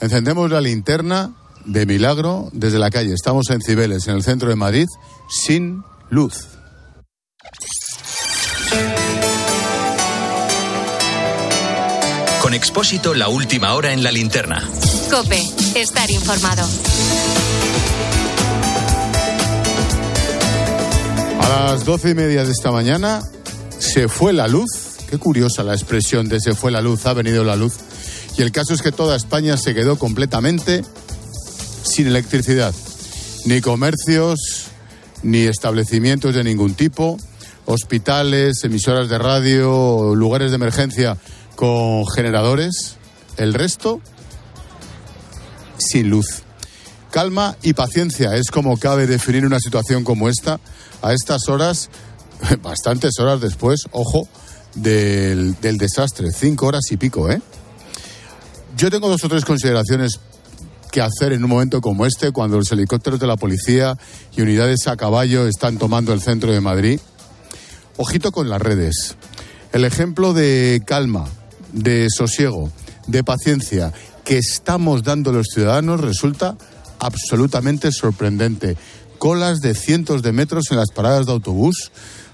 Encendemos la linterna de milagro desde la calle. Estamos en Cibeles, en el centro de Madrid, sin luz. Con Expósito, la última hora en la linterna. Cope, estar informado. A las doce y media de esta mañana se fue la luz. Qué curiosa la expresión de se fue la luz, ha venido la luz. Y el caso es que toda España se quedó completamente sin electricidad. Ni comercios, ni establecimientos de ningún tipo, hospitales, emisoras de radio, lugares de emergencia con generadores. El resto, sin luz. Calma y paciencia es como cabe definir una situación como esta a estas horas, bastantes horas después, ojo, del, del desastre. Cinco horas y pico, ¿eh? Yo tengo dos o tres consideraciones que hacer en un momento como este, cuando los helicópteros de la policía y unidades a caballo están tomando el centro de Madrid. Ojito con las redes. El ejemplo de calma, de sosiego, de paciencia que estamos dando los ciudadanos resulta absolutamente sorprendente. Colas de cientos de metros en las paradas de autobús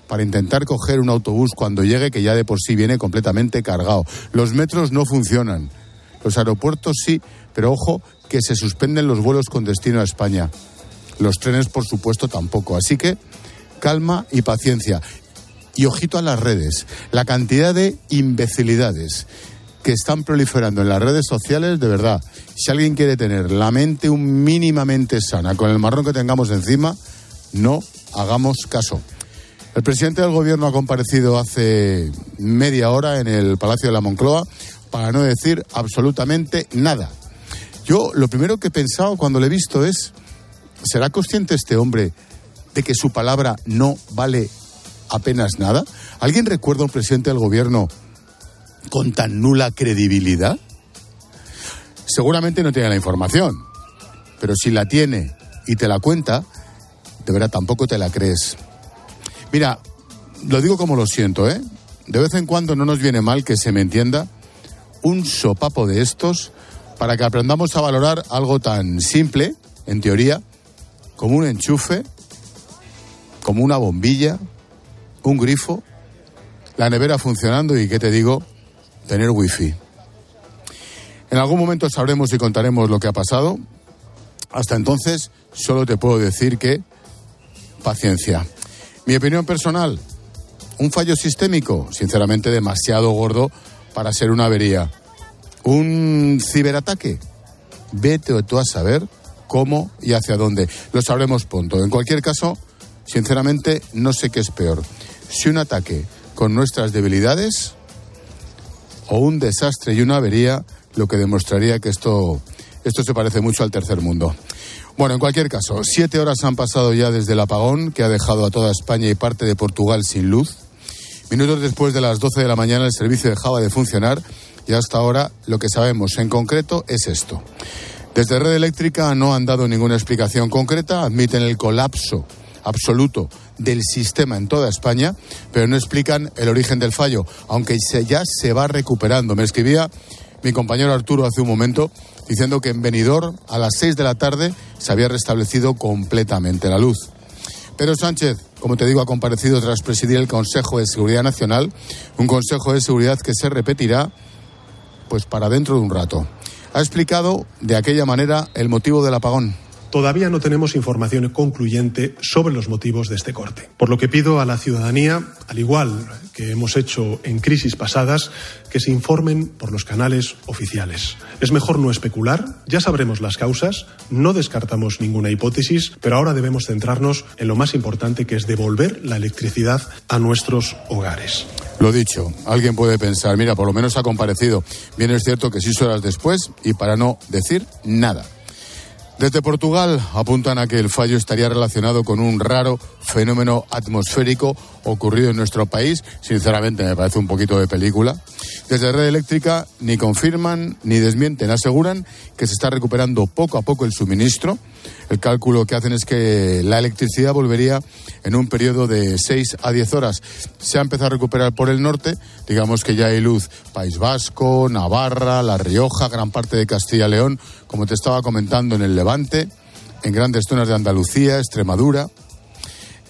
para intentar coger un autobús cuando llegue que ya de por sí viene completamente cargado. Los metros no funcionan. Los aeropuertos sí, pero ojo que se suspenden los vuelos con destino a España. Los trenes, por supuesto, tampoco. Así que calma y paciencia. Y ojito a las redes. La cantidad de imbecilidades que están proliferando en las redes sociales, de verdad. Si alguien quiere tener la mente un mínimamente sana con el marrón que tengamos encima, no hagamos caso. El presidente del gobierno ha comparecido hace media hora en el Palacio de la Moncloa para no decir absolutamente nada. Yo lo primero que he pensado cuando le he visto es, ¿será consciente este hombre de que su palabra no vale apenas nada? ¿Alguien recuerda a un presidente del gobierno con tan nula credibilidad? Seguramente no tiene la información, pero si la tiene y te la cuenta, de verdad tampoco te la crees. Mira, lo digo como lo siento, ¿eh? De vez en cuando no nos viene mal que se me entienda un sopapo de estos para que aprendamos a valorar algo tan simple, en teoría, como un enchufe, como una bombilla, un grifo, la nevera funcionando y, ¿qué te digo?, tener wifi. En algún momento sabremos y contaremos lo que ha pasado. Hasta entonces, solo te puedo decir que paciencia. Mi opinión personal, un fallo sistémico, sinceramente demasiado gordo para ser una avería. Un ciberataque, vete tú a saber cómo y hacia dónde. Lo sabremos pronto. En cualquier caso, sinceramente, no sé qué es peor. Si un ataque con nuestras debilidades o un desastre y una avería, lo que demostraría que esto, esto se parece mucho al tercer mundo. Bueno, en cualquier caso, siete horas han pasado ya desde el apagón que ha dejado a toda España y parte de Portugal sin luz. Minutos después de las 12 de la mañana el servicio dejaba de funcionar y hasta ahora lo que sabemos en concreto es esto. Desde Red Eléctrica no han dado ninguna explicación concreta, admiten el colapso absoluto del sistema en toda España, pero no explican el origen del fallo, aunque ya se va recuperando. Me escribía mi compañero Arturo hace un momento diciendo que en Benidorm a las 6 de la tarde se había restablecido completamente la luz. Pedro Sánchez, como te digo, ha comparecido tras presidir el Consejo de Seguridad Nacional, un Consejo de Seguridad que se repetirá pues para dentro de un rato. Ha explicado de aquella manera el motivo del apagón. Todavía no tenemos información concluyente sobre los motivos de este corte, por lo que pido a la ciudadanía, al igual que hemos hecho en crisis pasadas, que se informen por los canales oficiales. Es mejor no especular, ya sabremos las causas, no descartamos ninguna hipótesis, pero ahora debemos centrarnos en lo más importante que es devolver la electricidad a nuestros hogares. Lo dicho, alguien puede pensar, mira, por lo menos ha comparecido. Bien es cierto que seis horas después y para no decir nada. Desde Portugal apuntan a que el fallo estaría relacionado con un raro fenómeno atmosférico ocurrido en nuestro país. Sinceramente me parece un poquito de película. Desde Red Eléctrica ni confirman ni desmienten, aseguran que se está recuperando poco a poco el suministro. El cálculo que hacen es que la electricidad volvería en un periodo de 6 a 10 horas. Se ha empezado a recuperar por el norte, digamos que ya hay luz País Vasco, Navarra, La Rioja, gran parte de Castilla y León, como te estaba comentando en el Levante, en grandes zonas de Andalucía, Extremadura.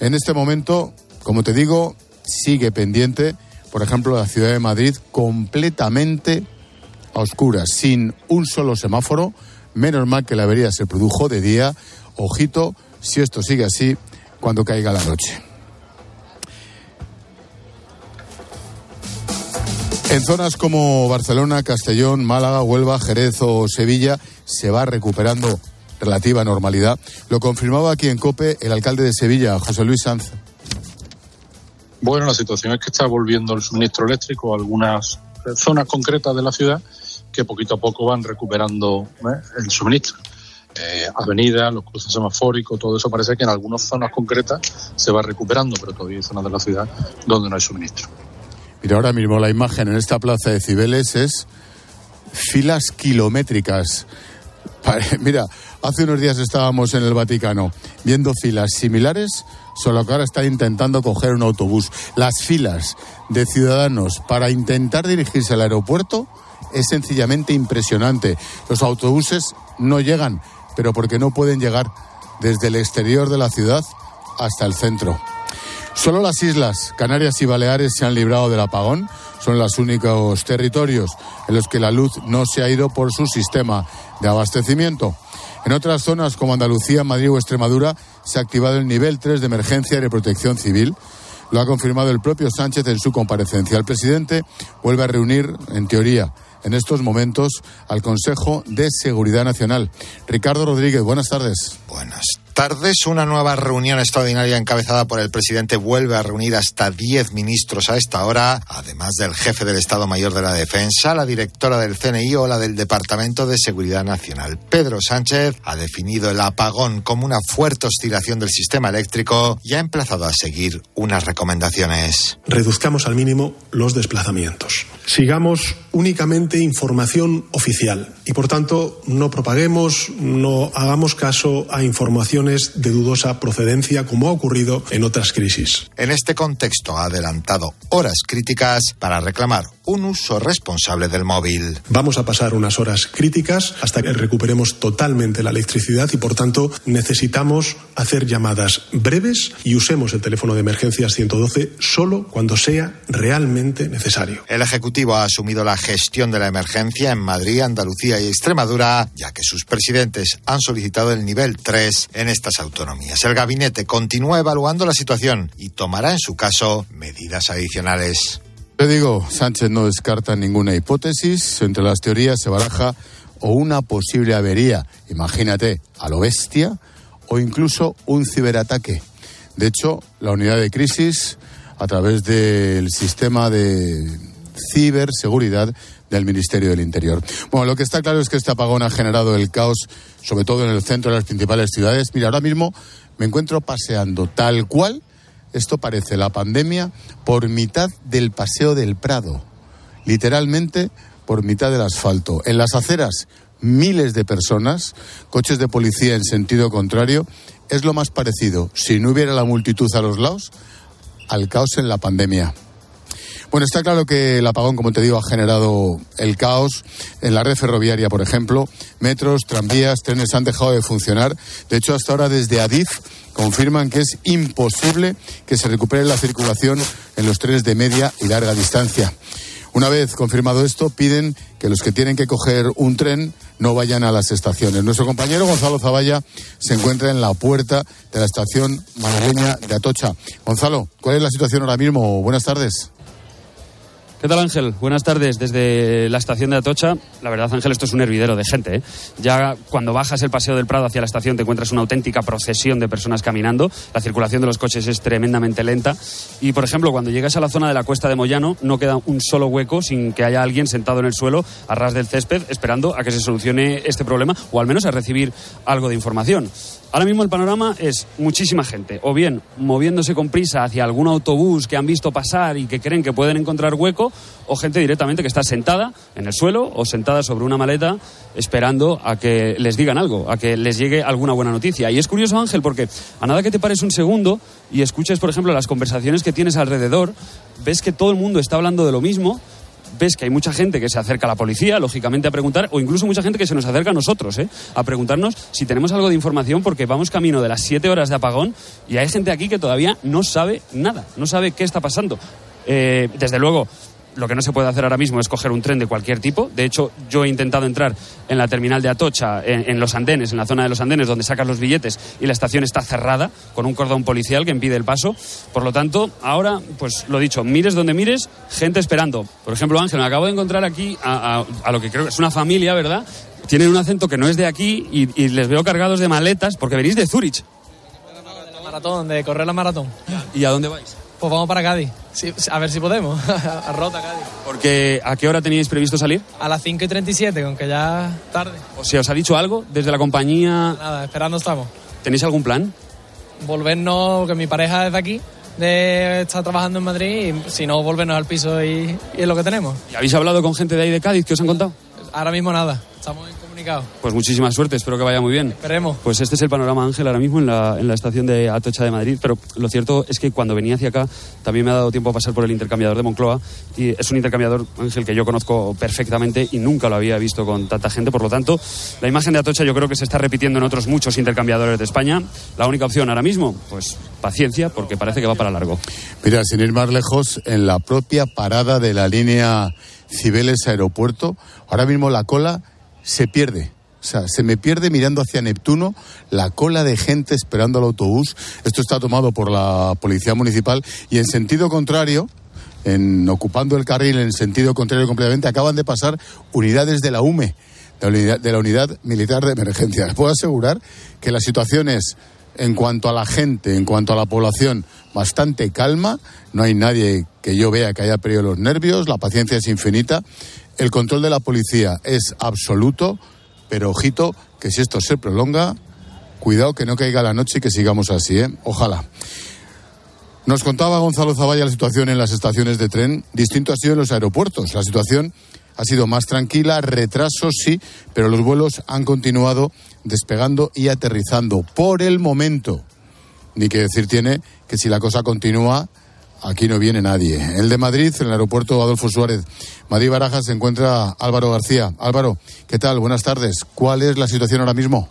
En este momento, como te digo, sigue pendiente por ejemplo, la ciudad de Madrid completamente a oscuras, sin un solo semáforo. Menos mal que la avería se produjo de día. Ojito, si esto sigue así, cuando caiga la noche. En zonas como Barcelona, Castellón, Málaga, Huelva, Jerez o Sevilla se va recuperando relativa normalidad. Lo confirmaba aquí en COPE el alcalde de Sevilla, José Luis Sanz. Bueno, la situación es que está volviendo el suministro eléctrico a algunas zonas concretas de la ciudad que poquito a poco van recuperando ¿eh? el suministro. Eh, avenidas, los cruces semafóricos, todo eso parece que en algunas zonas concretas se va recuperando, pero todavía hay zonas de la ciudad donde no hay suministro. Mira, ahora mismo la imagen en esta plaza de Cibeles es filas kilométricas. Mira, hace unos días estábamos en el Vaticano viendo filas similares solo que ahora está intentando coger un autobús. Las filas de ciudadanos para intentar dirigirse al aeropuerto es sencillamente impresionante. Los autobuses no llegan, pero porque no pueden llegar desde el exterior de la ciudad hasta el centro. Solo las islas Canarias y Baleares se han librado del apagón. Son los únicos territorios en los que la luz no se ha ido por su sistema de abastecimiento. En otras zonas como Andalucía, Madrid o Extremadura se ha activado el nivel 3 de emergencia y de protección civil. Lo ha confirmado el propio Sánchez en su comparecencia. El presidente vuelve a reunir, en teoría, en estos momentos al Consejo de Seguridad Nacional. Ricardo Rodríguez, buenas tardes. Buenas tardes. Una nueva reunión extraordinaria encabezada por el presidente vuelve a reunir hasta 10 ministros a esta hora, además del jefe del Estado Mayor de la Defensa, la directora del CNI o la del Departamento de Seguridad Nacional. Pedro Sánchez ha definido el apagón como una fuerte oscilación del sistema eléctrico y ha emplazado a seguir unas recomendaciones. Reduzcamos al mínimo los desplazamientos. Sigamos únicamente información oficial y, por tanto, no propaguemos, no hagamos caso a información de dudosa procedencia, como ha ocurrido en otras crisis. En este contexto ha adelantado horas críticas para reclamar un uso responsable del móvil. Vamos a pasar unas horas críticas hasta que recuperemos totalmente la electricidad y, por tanto, necesitamos hacer llamadas breves y usemos el teléfono de emergencias 112 solo cuando sea realmente necesario. El Ejecutivo ha asumido la gestión de la emergencia en Madrid, Andalucía y Extremadura, ya que sus presidentes han solicitado el nivel 3 en estas autonomías. El gabinete continúa evaluando la situación y tomará en su caso medidas adicionales. Te digo, Sánchez no descarta ninguna hipótesis. Entre las teorías se baraja o una posible avería, imagínate, a lo bestia, o incluso un ciberataque. De hecho, la unidad de crisis, a través del sistema de ciberseguridad del Ministerio del Interior. Bueno, lo que está claro es que este apagón ha generado el caos, sobre todo en el centro de las principales ciudades. Mira, ahora mismo me encuentro paseando tal cual, esto parece la pandemia, por mitad del Paseo del Prado. Literalmente por mitad del asfalto. En las aceras, miles de personas, coches de policía en sentido contrario. Es lo más parecido, si no hubiera la multitud a los lados, al caos en la pandemia. Bueno, está claro que el apagón, como te digo, ha generado el caos en la red ferroviaria, por ejemplo. Metros, tranvías, trenes han dejado de funcionar. De hecho, hasta ahora desde Adif confirman que es imposible que se recupere la circulación en los trenes de media y larga distancia. Una vez confirmado esto, piden que los que tienen que coger un tren no vayan a las estaciones. Nuestro compañero Gonzalo Zavalla se encuentra en la puerta de la estación malagueña de Atocha. Gonzalo, ¿cuál es la situación ahora mismo? Buenas tardes. ¿Qué tal Ángel? Buenas tardes desde la estación de Atocha. La verdad Ángel, esto es un hervidero de gente. ¿eh? Ya cuando bajas el paseo del Prado hacia la estación te encuentras una auténtica procesión de personas caminando. La circulación de los coches es tremendamente lenta. Y por ejemplo, cuando llegas a la zona de la cuesta de Moyano no queda un solo hueco sin que haya alguien sentado en el suelo a ras del césped esperando a que se solucione este problema o al menos a recibir algo de información. Ahora mismo el panorama es muchísima gente, o bien moviéndose con prisa hacia algún autobús que han visto pasar y que creen que pueden encontrar hueco, o gente directamente que está sentada en el suelo o sentada sobre una maleta esperando a que les digan algo, a que les llegue alguna buena noticia. Y es curioso, Ángel, porque a nada que te pares un segundo y escuches, por ejemplo, las conversaciones que tienes alrededor, ves que todo el mundo está hablando de lo mismo ves que hay mucha gente que se acerca a la policía, lógicamente, a preguntar, o incluso mucha gente que se nos acerca a nosotros, ¿eh? a preguntarnos si tenemos algo de información, porque vamos camino de las siete horas de apagón y hay gente aquí que todavía no sabe nada, no sabe qué está pasando. Eh, desde luego, lo que no se puede hacer ahora mismo es coger un tren de cualquier tipo. De hecho, yo he intentado entrar en la terminal de Atocha, en, los andenes, en la zona de los andenes, donde sacan los billetes, y la estación está cerrada con un cordón policial que impide el paso. Por lo tanto, ahora, pues lo dicho, mires donde mires, gente esperando. Por ejemplo, Ángel, me acabo de encontrar aquí a, lo que creo que es una familia, ¿verdad? Tienen un acento que no es de aquí y, les veo cargados de maletas porque venís de Zurich. De maratón, de correr la maratón. ¿Y a dónde vais? Pues vamos para Cádiz. a ver si podemos. a Rota, Cádiz. Porque, ¿a qué hora teníais previsto salir? A las 5 y 37, aunque ya tarde. O sea, ¿os ha dicho algo desde la compañía? Nada, esperando estamos. ¿Tenéis algún plan? Volvernos, que mi pareja es de aquí, de estar trabajando en Madrid, y si no, volvernos al piso y, y es lo que tenemos. ¿Y habéis hablado con gente de ahí de Cádiz? ¿Qué os han contado? Ahora mismo nada. Estamos en pues muchísima suerte, espero que vaya muy bien. Esperemos. Pues este es el panorama, Ángel, ahora mismo en la, en la estación de Atocha de Madrid, pero lo cierto es que cuando venía hacia acá también me ha dado tiempo a pasar por el intercambiador de Moncloa y es un intercambiador, Ángel, que yo conozco perfectamente y nunca lo había visto con tanta gente, por lo tanto, la imagen de Atocha yo creo que se está repitiendo en otros muchos intercambiadores de España. La única opción ahora mismo, pues paciencia, porque parece que va para largo. Mira, sin ir más lejos, en la propia parada de la línea Cibeles Aeropuerto, ahora mismo la cola se pierde. O sea, se me pierde mirando hacia Neptuno la cola de gente esperando al autobús. Esto está tomado por la Policía Municipal y en sentido contrario, en ocupando el carril en sentido contrario completamente, acaban de pasar unidades de la UME, de la unidad, de la unidad militar de emergencia. Les puedo asegurar que la situación es, en cuanto a la gente, en cuanto a la población, bastante calma. No hay nadie que yo vea que haya perdido los nervios, la paciencia es infinita el control de la policía es absoluto, pero ojito que si esto se prolonga, cuidado que no caiga la noche y que sigamos así, ¿eh? Ojalá. Nos contaba Gonzalo Zavalla la situación en las estaciones de tren. Distinto ha sido en los aeropuertos. La situación ha sido más tranquila, retrasos sí, pero los vuelos han continuado despegando y aterrizando. Por el momento, ni que decir tiene que si la cosa continúa, aquí no viene nadie. El de Madrid, en el aeropuerto Adolfo Suárez, Madrid Barajas, se encuentra Álvaro García. Álvaro, ¿qué tal? Buenas tardes. ¿Cuál es la situación ahora mismo?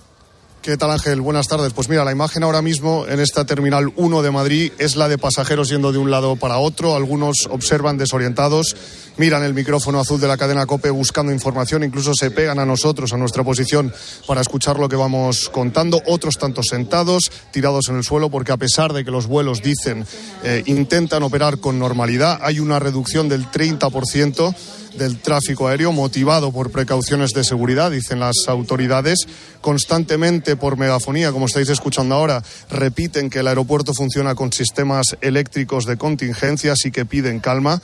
¿Qué tal Ángel? Buenas tardes. Pues mira, la imagen ahora mismo en esta terminal 1 de Madrid es la de pasajeros yendo de un lado para otro. Algunos observan desorientados, miran el micrófono azul de la cadena COPE buscando información, incluso se pegan a nosotros, a nuestra posición, para escuchar lo que vamos contando. Otros tantos sentados, tirados en el suelo, porque a pesar de que los vuelos dicen eh, intentan operar con normalidad, hay una reducción del 30% del tráfico aéreo motivado por precauciones de seguridad, dicen las autoridades. Constantemente por megafonía, como estáis escuchando ahora, repiten que el aeropuerto funciona con sistemas eléctricos de contingencia, así que piden calma.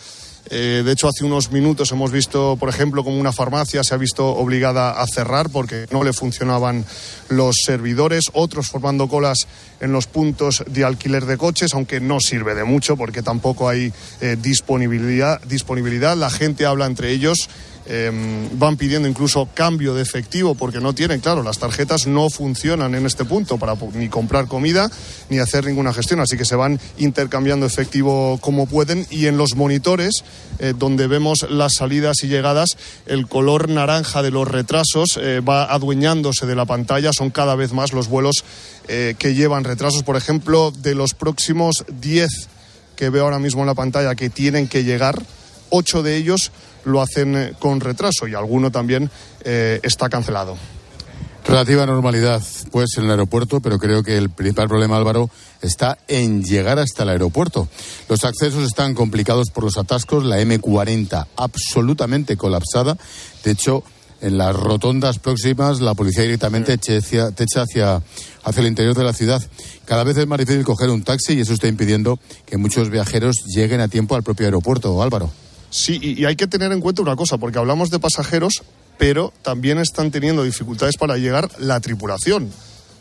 Eh, de hecho, hace unos minutos hemos visto, por ejemplo, como una farmacia se ha visto obligada a cerrar porque no le funcionaban los servidores, otros formando colas en los puntos de alquiler de coches, aunque no sirve de mucho porque tampoco hay eh, disponibilidad, disponibilidad. La gente habla entre ellos Em, van pidiendo incluso cambio de efectivo porque no tienen, claro, las tarjetas no funcionan en este punto para ni comprar comida ni hacer ninguna gestión, así que se van intercambiando efectivo como pueden y en los monitores eh, donde vemos las salidas y llegadas, el color naranja de los retrasos eh, va adueñándose de la pantalla, son cada vez más los vuelos eh, que llevan retrasos, por ejemplo, de los próximos 10 que veo ahora mismo en la pantalla que tienen que llegar, ocho de ellos lo hacen eh, con retraso y alguno también eh, está cancelado. Relativa normalidad, pues, en el aeropuerto, pero creo que el principal problema, Álvaro, está en llegar hasta el aeropuerto. Los accesos están complicados por los atascos, la M40 absolutamente colapsada. De hecho, en las rotondas próximas la policía directamente te echa hacia, hacia el interior de la ciudad. Cada vez es más difícil coger un taxi y eso está impidiendo que muchos viajeros lleguen a tiempo al propio aeropuerto. Álvaro. Sí, y hay que tener en cuenta una cosa, porque hablamos de pasajeros, pero también están teniendo dificultades para llegar la tripulación,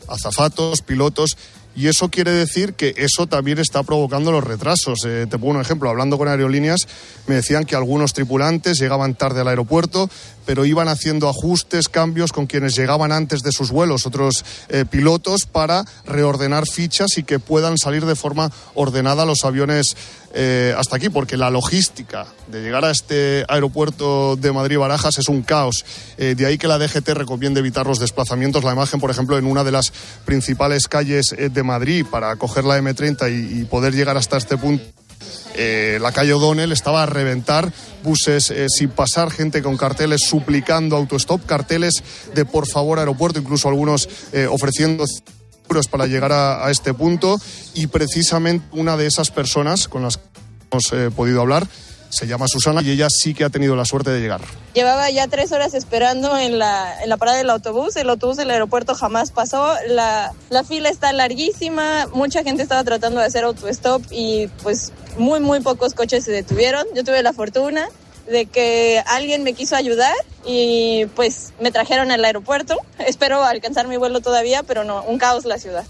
azafatos, pilotos, y eso quiere decir que eso también está provocando los retrasos. Eh, te pongo un ejemplo, hablando con aerolíneas, me decían que algunos tripulantes llegaban tarde al aeropuerto, pero iban haciendo ajustes, cambios con quienes llegaban antes de sus vuelos, otros eh, pilotos, para reordenar fichas y que puedan salir de forma ordenada los aviones eh, hasta aquí, porque la logística de llegar a este aeropuerto de Madrid-Barajas es un caos. Eh, de ahí que la DGT recomiende evitar los desplazamientos. La imagen, por ejemplo, en una de las principales calles de Madrid para coger la M30 y, y poder llegar hasta este punto eh, la calle O'Donnell estaba a reventar, buses eh, sin pasar, gente con carteles suplicando autostop, carteles de por favor aeropuerto, incluso algunos eh, ofreciendo euros para llegar a, este punto. Y precisamente una de esas personas con las que hemos podido hablar se llama Susana y ella sí que ha tenido la suerte de llegar. Llevaba ya tres horas esperando en la, en la parada del autobús, el autobús del aeropuerto jamás pasó, la, la fila está larguísima, mucha gente estaba tratando de hacer autostop y pues muy, muy pocos coches se detuvieron. Yo tuve la fortuna de que alguien me quiso ayudar y pues me trajeron al aeropuerto. Espero alcanzar mi vuelo todavía, pero no, un caos la ciudad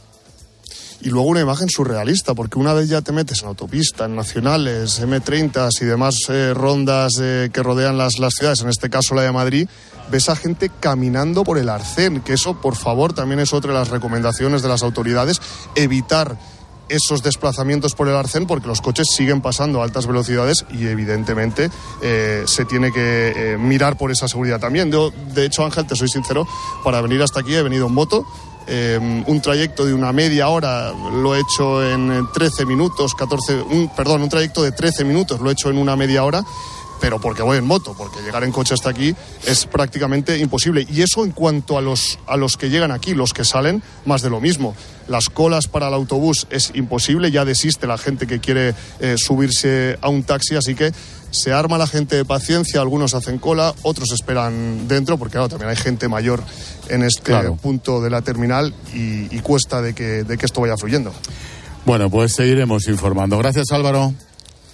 y luego una imagen surrealista, porque una vez ya te metes en autopista, en nacionales, M30 y demás eh, rondas eh, que rodean las, las ciudades, en este caso la de Madrid, ves a gente caminando por el arcén, que eso, por favor, también es otra de las recomendaciones de las autoridades, evitar esos desplazamientos por el arcén porque los coches siguen pasando a altas velocidades y evidentemente eh, se tiene que mirar por esa seguridad también. Yo, de hecho, Ángel, te soy sincero, para venir hasta aquí he venido en moto, eh, un trayecto de una media hora lo he hecho en 13 minutos, 14, un, perdón, un trayecto de 13 minutos lo he hecho en una media hora pero porque voy en moto, porque llegar en coche hasta aquí es prácticamente imposible. Y eso en cuanto a los, a los que llegan aquí, los que salen, más de lo mismo. Las colas para el autobús es imposible, ya desiste la gente que quiere eh, subirse a un taxi, así que se arma la gente de paciencia, algunos hacen cola, otros esperan dentro, porque claro, también hay gente mayor en este punto de la terminal y, y cuesta de que, de que esto vaya fluyendo. Bueno, pues seguiremos informando. Gracias Álvaro.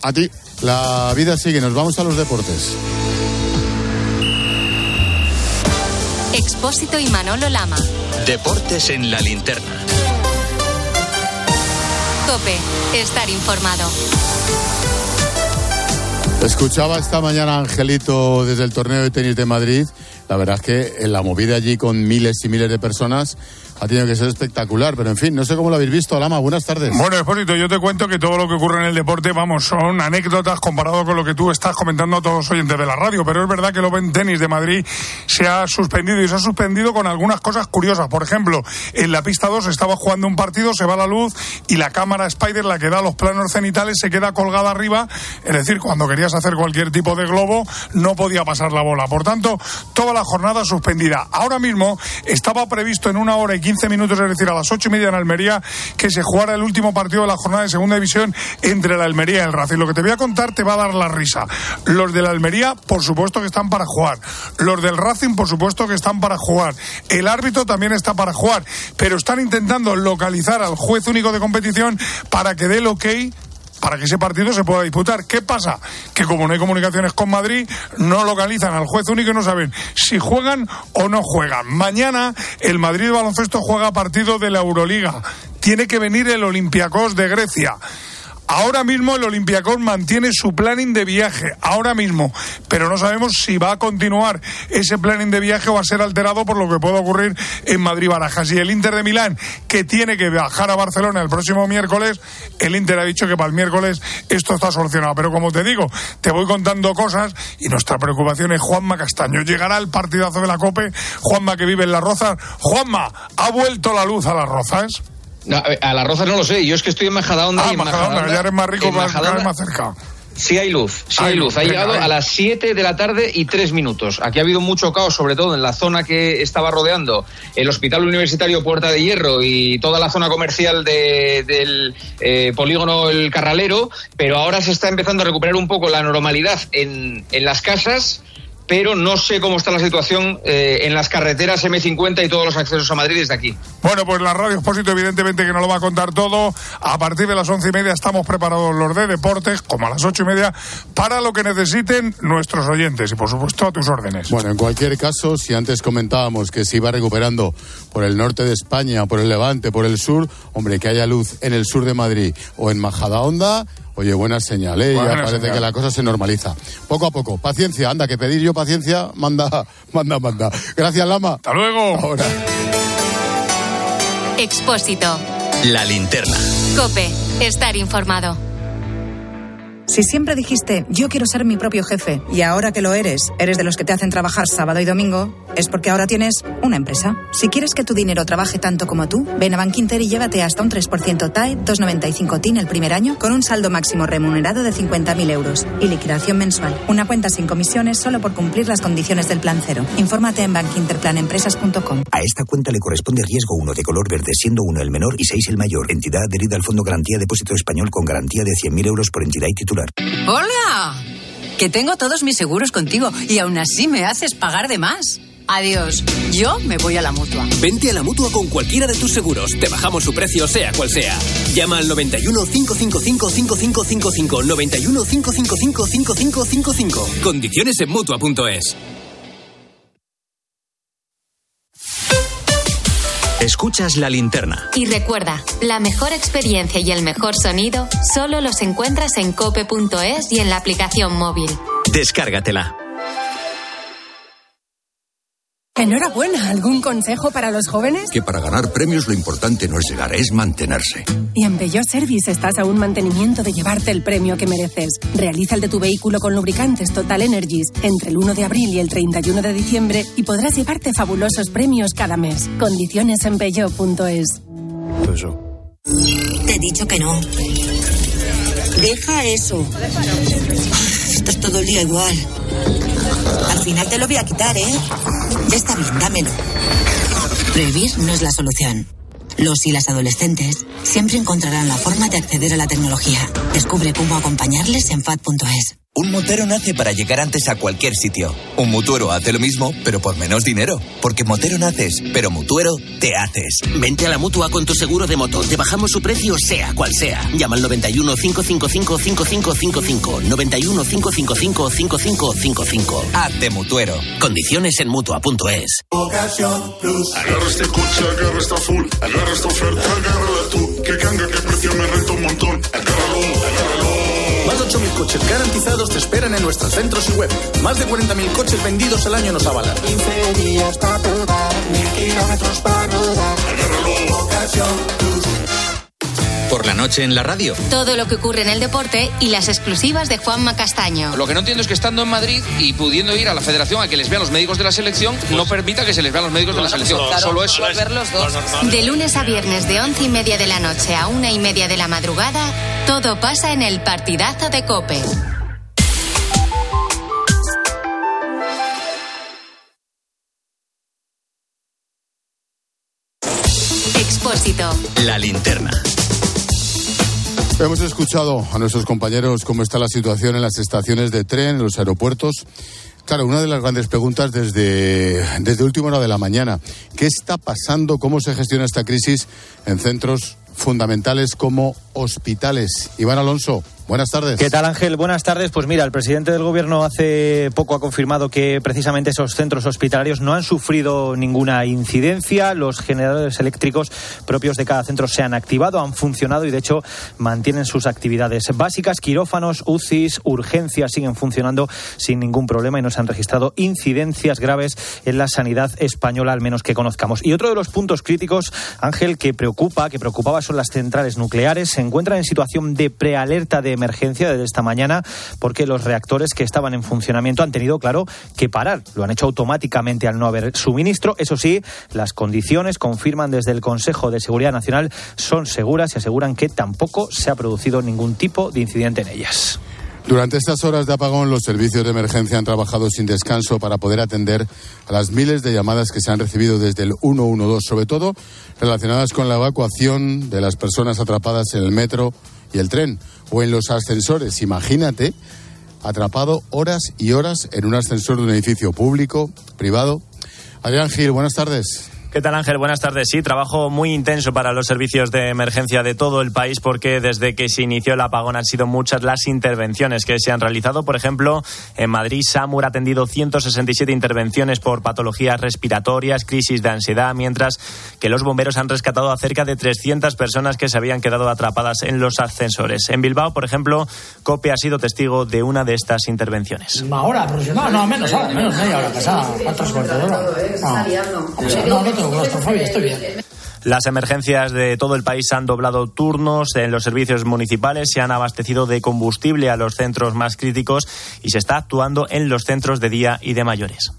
A ti. La vida sigue, nos vamos a los deportes. Expósito y Manolo Lama. Deportes en la linterna. Cope, estar informado. Escuchaba esta mañana Angelito desde el torneo de tenis de Madrid. La verdad es que la movida allí con miles y miles de personas ha tenido que ser espectacular, pero en fin, no sé cómo lo habéis visto, Lama, buenas tardes. Bueno, Espósito, yo te cuento que todo lo que ocurre en el deporte, vamos, son anécdotas comparado con lo que tú estás comentando a todos los oyentes de la radio, pero es verdad que el Open Tenis de Madrid se ha suspendido y se ha suspendido con algunas cosas curiosas. Por ejemplo, en la pista 2 estaba jugando un partido, se va la luz y la cámara Spider, la que da los planos cenitales, se queda colgada arriba, es decir, cuando querías hacer cualquier tipo de globo, no podía pasar la bola. Por tanto, toda la jornada suspendida. Ahora mismo estaba previsto en una hora y 15 minutos, es decir, a las ocho y media en Almería, que se jugara el último partido de la jornada de segunda división entre la Almería y el Racing. Lo que te voy a contar te va a dar la risa. Los de la Almería, por supuesto que están para jugar. Los del Racing, por supuesto que están para jugar. El árbitro también está para jugar. Pero están intentando localizar al juez único de competición para que dé el ok para que ese partido se pueda disputar. ¿Qué pasa? Que como no hay comunicaciones con Madrid, no localizan al juez único y no saben si juegan o no juegan. Mañana el Madrid baloncesto juega partido de la Euroliga. Tiene que venir el Olympiacos de Grecia. Ahora mismo el Olympiacos mantiene su planning de viaje, ahora mismo, pero no sabemos si va a continuar ese planning de viaje o va a ser alterado por lo que pueda ocurrir en Madrid-Barajas. Y el Inter de Milán, que tiene que viajar a Barcelona el próximo miércoles, el Inter ha dicho que para el miércoles esto está solucionado. Pero como te digo, te voy contando cosas y nuestra preocupación es Juanma Castaño. Llegará el partidazo de la COPE, Juanma que vive en Las Rozas. Juanma, ¿ha vuelto la luz a Las Rozas? A, la Roza no lo sé, yo es que estoy en Majadahonda. Ah, y en Majadahonda, ya eres más rico, más, más cerca. Sí hay luz, sí hay luz. Ha llegado a las 7 de la tarde y 3 minutos. Aquí ha habido mucho caos, sobre todo en la zona que estaba rodeando el Hospital Universitario Puerta de Hierro y toda la zona comercial de- del eh, polígono El Carralero, pero ahora se está empezando a recuperar un poco la normalidad en, en las casas. Pero no sé cómo está la situación eh, en las carreteras M50 y todos los accesos a Madrid desde aquí. Bueno, pues la radio Expósito evidentemente que nos lo va a contar todo. A partir de las once y media estamos preparados los de deportes, como a las ocho y media, para lo que necesiten nuestros oyentes y por supuesto a tus órdenes. Bueno, en cualquier caso, si antes comentábamos que se iba recuperando por el norte de España, por el levante, por el sur, hombre, que haya luz en el sur de Madrid o en Majadahonda, oye, buena señal, ¿eh? Buena ya parece señal. que la cosa se normaliza. Poco a poco, paciencia, anda, que pedir yo paciencia, manda, manda, manda. Gracias, Lama. Hasta luego. Ahora. Expósito. La linterna. Cope. Estar informado. Si siempre dijiste, yo quiero ser mi propio jefe, y ahora que lo eres, eres de los que te hacen trabajar sábado y domingo, es porque ahora tienes una empresa. Si quieres que tu dinero trabaje tanto como tú, ven a Bankinter y llévate hasta un 3% TAE, 2,95 TIN el primer año, con un saldo máximo remunerado de 50.000 euros y liquidación mensual. Una cuenta sin comisiones solo por cumplir las condiciones del plan cero. Infórmate en bankinterplanempresas.com. A esta cuenta le corresponde riesgo 1 de color verde, siendo 1 el menor y 6 el mayor. Entidad adherida al Fondo Garantía Depósito Español con garantía de 100.000 euros por entidad y titular. ¡Hola! Que tengo todos mis seguros contigo y aún así me haces pagar de más. Adiós. Yo me voy a la mutua. Vente a la mutua con cualquiera de tus seguros. Te bajamos su precio, sea cual sea. Llama al 91 555 5555. 91 555 5555. Condiciones en mutua.es. Escuchas la linterna. Y recuerda, la mejor experiencia y el mejor sonido solo los encuentras en cope.es y en la aplicación móvil. Descárgatela. Enhorabuena, ¿algún consejo para los jóvenes? Que para ganar premios lo importante no es llegar, es mantenerse. Y en Peugeot Service estás a un mantenimiento de llevarte el premio que mereces. Realiza el de tu vehículo con lubricantes Total Energies entre el 1 de abril y el 31 de diciembre y podrás llevarte fabulosos premios cada mes. Condiciones en peugeot.es. Te he dicho que no. Deja eso. Estás todo el día igual. Al final te lo voy a quitar, ¿eh? Está bien, dámelo. Prohibir no es la solución. Los y las adolescentes siempre encontrarán la forma de acceder a la tecnología. Descubre cómo acompañarles en FAD.es. Un motero nace para llegar antes a cualquier sitio. Un mutuero hace lo mismo, pero por menos dinero. Porque motero naces, pero mutuero te haces. Vente a la mutua con tu seguro de moto. Te bajamos su precio, sea cual sea. Llama al 91 555 5555. 91 555 5555. Hazte mutuero. Condiciones en mutua.es. Ocasión Plus. Agarra este coche, agarra esta full, agarra esta oferta, agárrala tú. Que canga, que precio me renta un montón. Agárralo, agárralo. Más de 8.000 coches garantizados te esperan en nuestros centros y web. Más de 40.000 coches vendidos al año nos avalan. 15 días para probar, mil kilómetros para rodar. Agárralo, Ocasión Plus. Por la noche en la radio. Todo lo que ocurre en el deporte y las exclusivas de Juanma Castaño. Lo que no entiendo es que estando en Madrid y pudiendo ir a la federación a que les vean los médicos de la selección, no permita que se les vean los médicos de la selección. Solo eso. De lunes a viernes de once y media de la noche a una y media de la madrugada, todo pasa en el partidazo de Cope. Expósito. La linterna. Hemos escuchado a nuestros compañeros cómo está la situación en las estaciones de tren, en los aeropuertos. Claro, una de las grandes preguntas desde, desde última hora de la mañana. ¿Qué está pasando? ¿Cómo se gestiona esta crisis en centros fundamentales como hospitales? Iván Alonso, buenas tardes. ¿Qué tal Ángel? Buenas tardes. Pues mira, el presidente del gobierno hace poco ha confirmado que precisamente esos centros hospitalarios no han sufrido ninguna incidencia. Los generadores eléctricos propios de cada centro se han activado, han funcionado y de hecho mantienen sus actividades básicas. Quirófanos, UCIs, urgencias siguen funcionando sin ningún problema y no se han registrado incidencias graves en la sanidad española, al menos que conozcamos. Y otro de los puntos críticos, Ángel, que preocupa, que preocupaba son las centrales nucleares. Se encuentran en situación de prealerta de emergencia desde esta mañana porque los reactores que estaban en funcionamiento han tenido, claro, que parar. Lo han hecho automáticamente al no haber suministro. Eso sí, las condiciones, confirman desde el Consejo de Seguridad Nacional, son seguras y aseguran que tampoco se ha producido ningún tipo de incidente en ellas. Durante estas horas de apagón, los servicios de emergencia han trabajado sin descanso para poder atender a las miles de llamadas que se han recibido desde el 112, sobre todo relacionadas con la evacuación de las personas atrapadas en el metro y el tren o en los ascensores. Imagínate atrapado horas y horas en un ascensor de un edificio público, privado. Adrián Gil, buenas tardes. ¿Qué tal Ángel? Buenas tardes. Sí, trabajo muy intenso para los servicios de emergencia de todo el país porque desde que se inició el apagón han sido muchas las intervenciones que se han realizado. Por ejemplo, en Madrid, SAMUR ha atendido 167 intervenciones por patologías respiratorias, crisis de ansiedad, mientras que los bomberos han rescatado a cerca de 300 personas que se habían quedado atrapadas en los ascensores. En Bilbao, por ejemplo, COPE ha sido testigo de una de estas intervenciones. Una hora aproximada, no, menos hora, menos media hora pasada, cuatro cuartos de hora. No, no, no tengo claustrofobia, estoy bien. Las emergencias de todo el país han doblado turnos en los servicios municipales, se han abastecido de combustible a los centros más críticos y se está actuando en los centros de día y de mayores.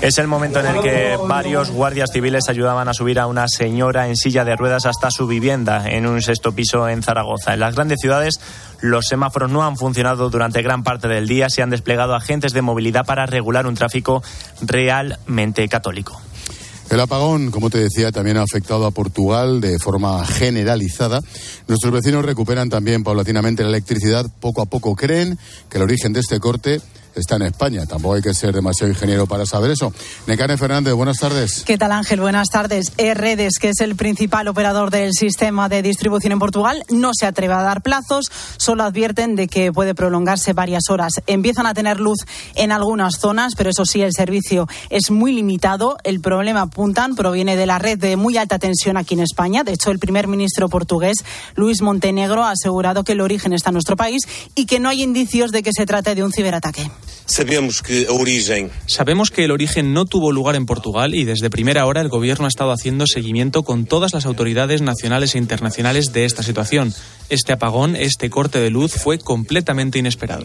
Es el momento en el que varios guardias civiles ayudaban a subir a una señora en silla de ruedas hasta su vivienda en un sexto piso en Zaragoza. En las grandes ciudades los semáforos no han funcionado durante gran parte del día. Se han desplegado agentes de movilidad para regular un tráfico realmente católico. El apagón, como te decía, también ha afectado a Portugal de forma generalizada. Nuestros vecinos recuperan también paulatinamente la electricidad. Poco a poco creen que el origen de este corte está en España. Tampoco hay que ser demasiado ingeniero para saber eso. Necane Fernández, buenas tardes. ¿Qué tal Ángel? Buenas tardes. Redes, que es el principal operador del sistema de distribución en Portugal, no se atreve a dar plazos, solo advierten de que puede prolongarse varias horas. Empiezan a tener luz en algunas zonas, pero eso sí, el servicio es muy limitado. El problema, apuntan, proviene de la red de muy alta tensión aquí en España. De hecho, el primer ministro portugués, Luis Montenegro, ha asegurado que el origen está en nuestro país y que no hay indicios de que se trate de un ciberataque. Sabemos que origen. Sabemos que el origen no tuvo lugar en Portugal y desde primera hora el gobierno ha estado haciendo seguimiento con todas las autoridades nacionales e internacionales de esta situación. Este apagón, este corte de luz fue completamente inesperado.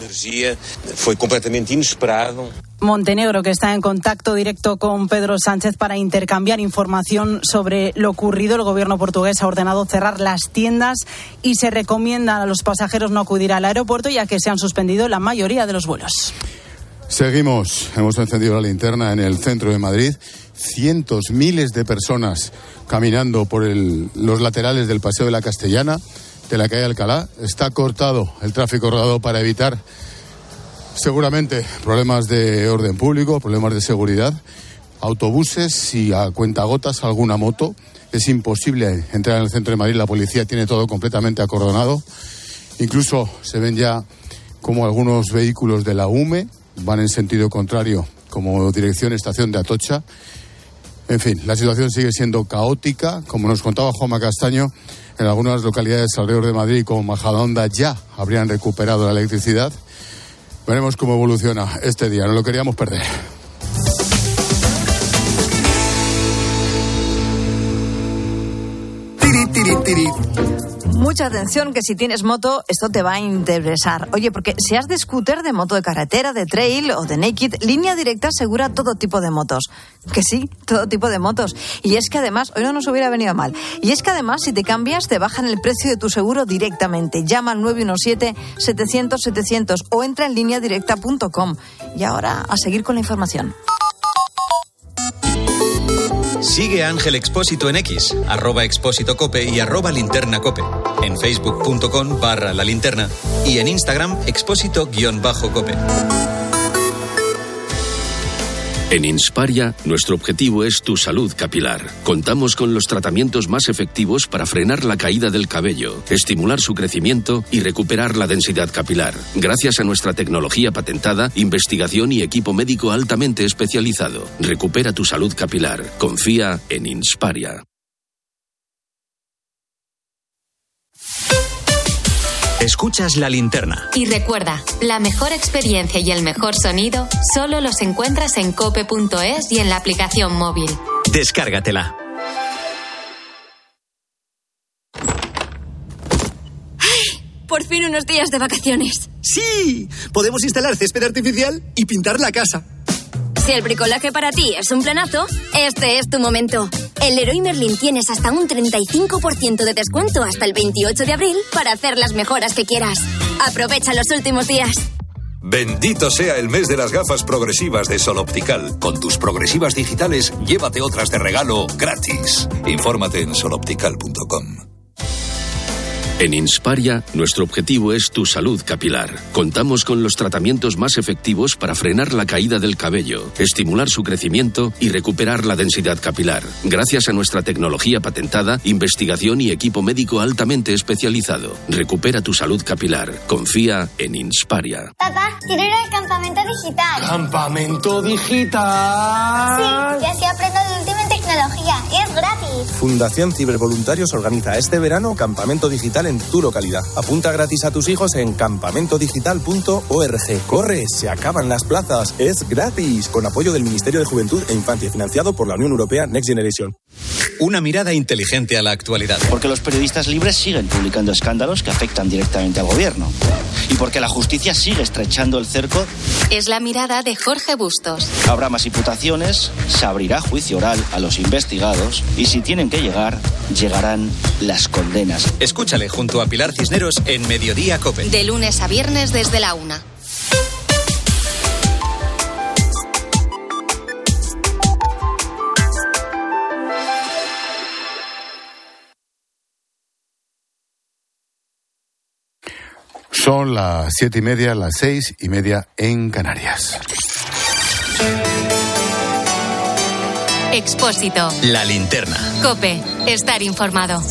Fue completamente inesperado. Montenegro, que está en contacto directo con Pedro Sánchez para intercambiar información sobre lo ocurrido. El gobierno portugués ha ordenado cerrar las tiendas y se recomienda a los pasajeros no acudir al aeropuerto ya que se han suspendido la mayoría de los vuelos. Seguimos, hemos encendido la linterna en el centro de Madrid. Cientos, miles de personas caminando por el, los laterales del Paseo de la Castellana, de la calle Alcalá. Está cortado el tráfico rodado para evitar seguramente problemas de orden público, problemas de seguridad, autobuses y a cuentagotas alguna moto. Es imposible entrar en el centro de Madrid, la policía tiene todo completamente acordonado. Incluso se ven ya como algunos vehículos de la UME van en sentido contrario, como dirección estación de Atocha. En fin, la situación sigue siendo caótica. Como nos contaba Juanma Castaño, en algunas localidades alrededor de Madrid, como Majadahonda, ya habrían recuperado la electricidad. Veremos cómo evoluciona este día, no lo queríamos perder. Mucha atención que si tienes moto esto te va a interesar. Oye, porque si has de scooter, de moto de carretera, de trail o de naked, línea directa asegura todo tipo de motos. Que sí, todo tipo de motos. Y es que además, hoy no nos hubiera venido mal. Y es que además si te cambias te bajan el precio de tu seguro directamente. Llama al 917-700-700 o entra en lineadirecta.com. Y ahora a seguir con la información. Sigue a Ángel Expósito en X, arroba expósito cope y arroba linterna cope. En facebook.com barra la linterna y en Instagram expósito guion bajo cope. En Insparia, nuestro objetivo es tu salud capilar. Contamos con los tratamientos más efectivos para frenar la caída del cabello, estimular su crecimiento y recuperar la densidad capilar. Gracias a nuestra tecnología patentada, investigación y equipo médico altamente especializado. Recupera tu salud capilar. Confía en Insparia. Escuchas la linterna. Y recuerda, la mejor experiencia y el mejor sonido solo los encuentras en cope.es y en la aplicación móvil. Descárgatela. Por fin unos días de vacaciones. ¡Sí! Podemos instalar césped artificial y pintar la casa. Si el bricolaje para ti es un planazo, este es tu momento. En Leroy Merlin tienes hasta un 35% de descuento hasta el 28 de abril para hacer las mejoras que quieras. Aprovecha los últimos días. Bendito sea el mes de las gafas progresivas de Sol Optical. Con tus progresivas digitales, llévate otras de regalo gratis. Infórmate en soloptical.com. En Insparia, nuestro objetivo es tu salud capilar. Contamos con los tratamientos más efectivos para frenar la caída del cabello, estimular su crecimiento y recuperar la densidad capilar. Gracias a nuestra tecnología patentada, investigación y equipo médico altamente especializado. Recupera tu salud capilar. Confía en Insparia. Papá, quiero ir al campamento digital. ¿Campamento digital? Sí, y así aprendo de última en tecnología. Y es gratis. Fundación Cibervoluntarios organiza este verano campamento digital en tu localidad. Apunta gratis a tus hijos en campamentodigital.org. Corre, se acaban las plazas. Es gratis. Con apoyo del Ministerio de Juventud e Infancia, financiado por la Unión Europea Next Generation. Una mirada inteligente a la actualidad. Porque los periodistas libres siguen publicando escándalos que afectan directamente al gobierno. Y porque la justicia sigue estrechando el cerco. Es la mirada de Jorge Bustos. Habrá más imputaciones, se abrirá juicio oral a los investigados y si tienen que llegar, llegarán las condenas. Escúchale junto a Pilar Cisneros en Mediodía Cope. De lunes a viernes desde la una. Son las siete y media, las seis y media en Canarias. Expósito. La linterna. Cope. Estar informado.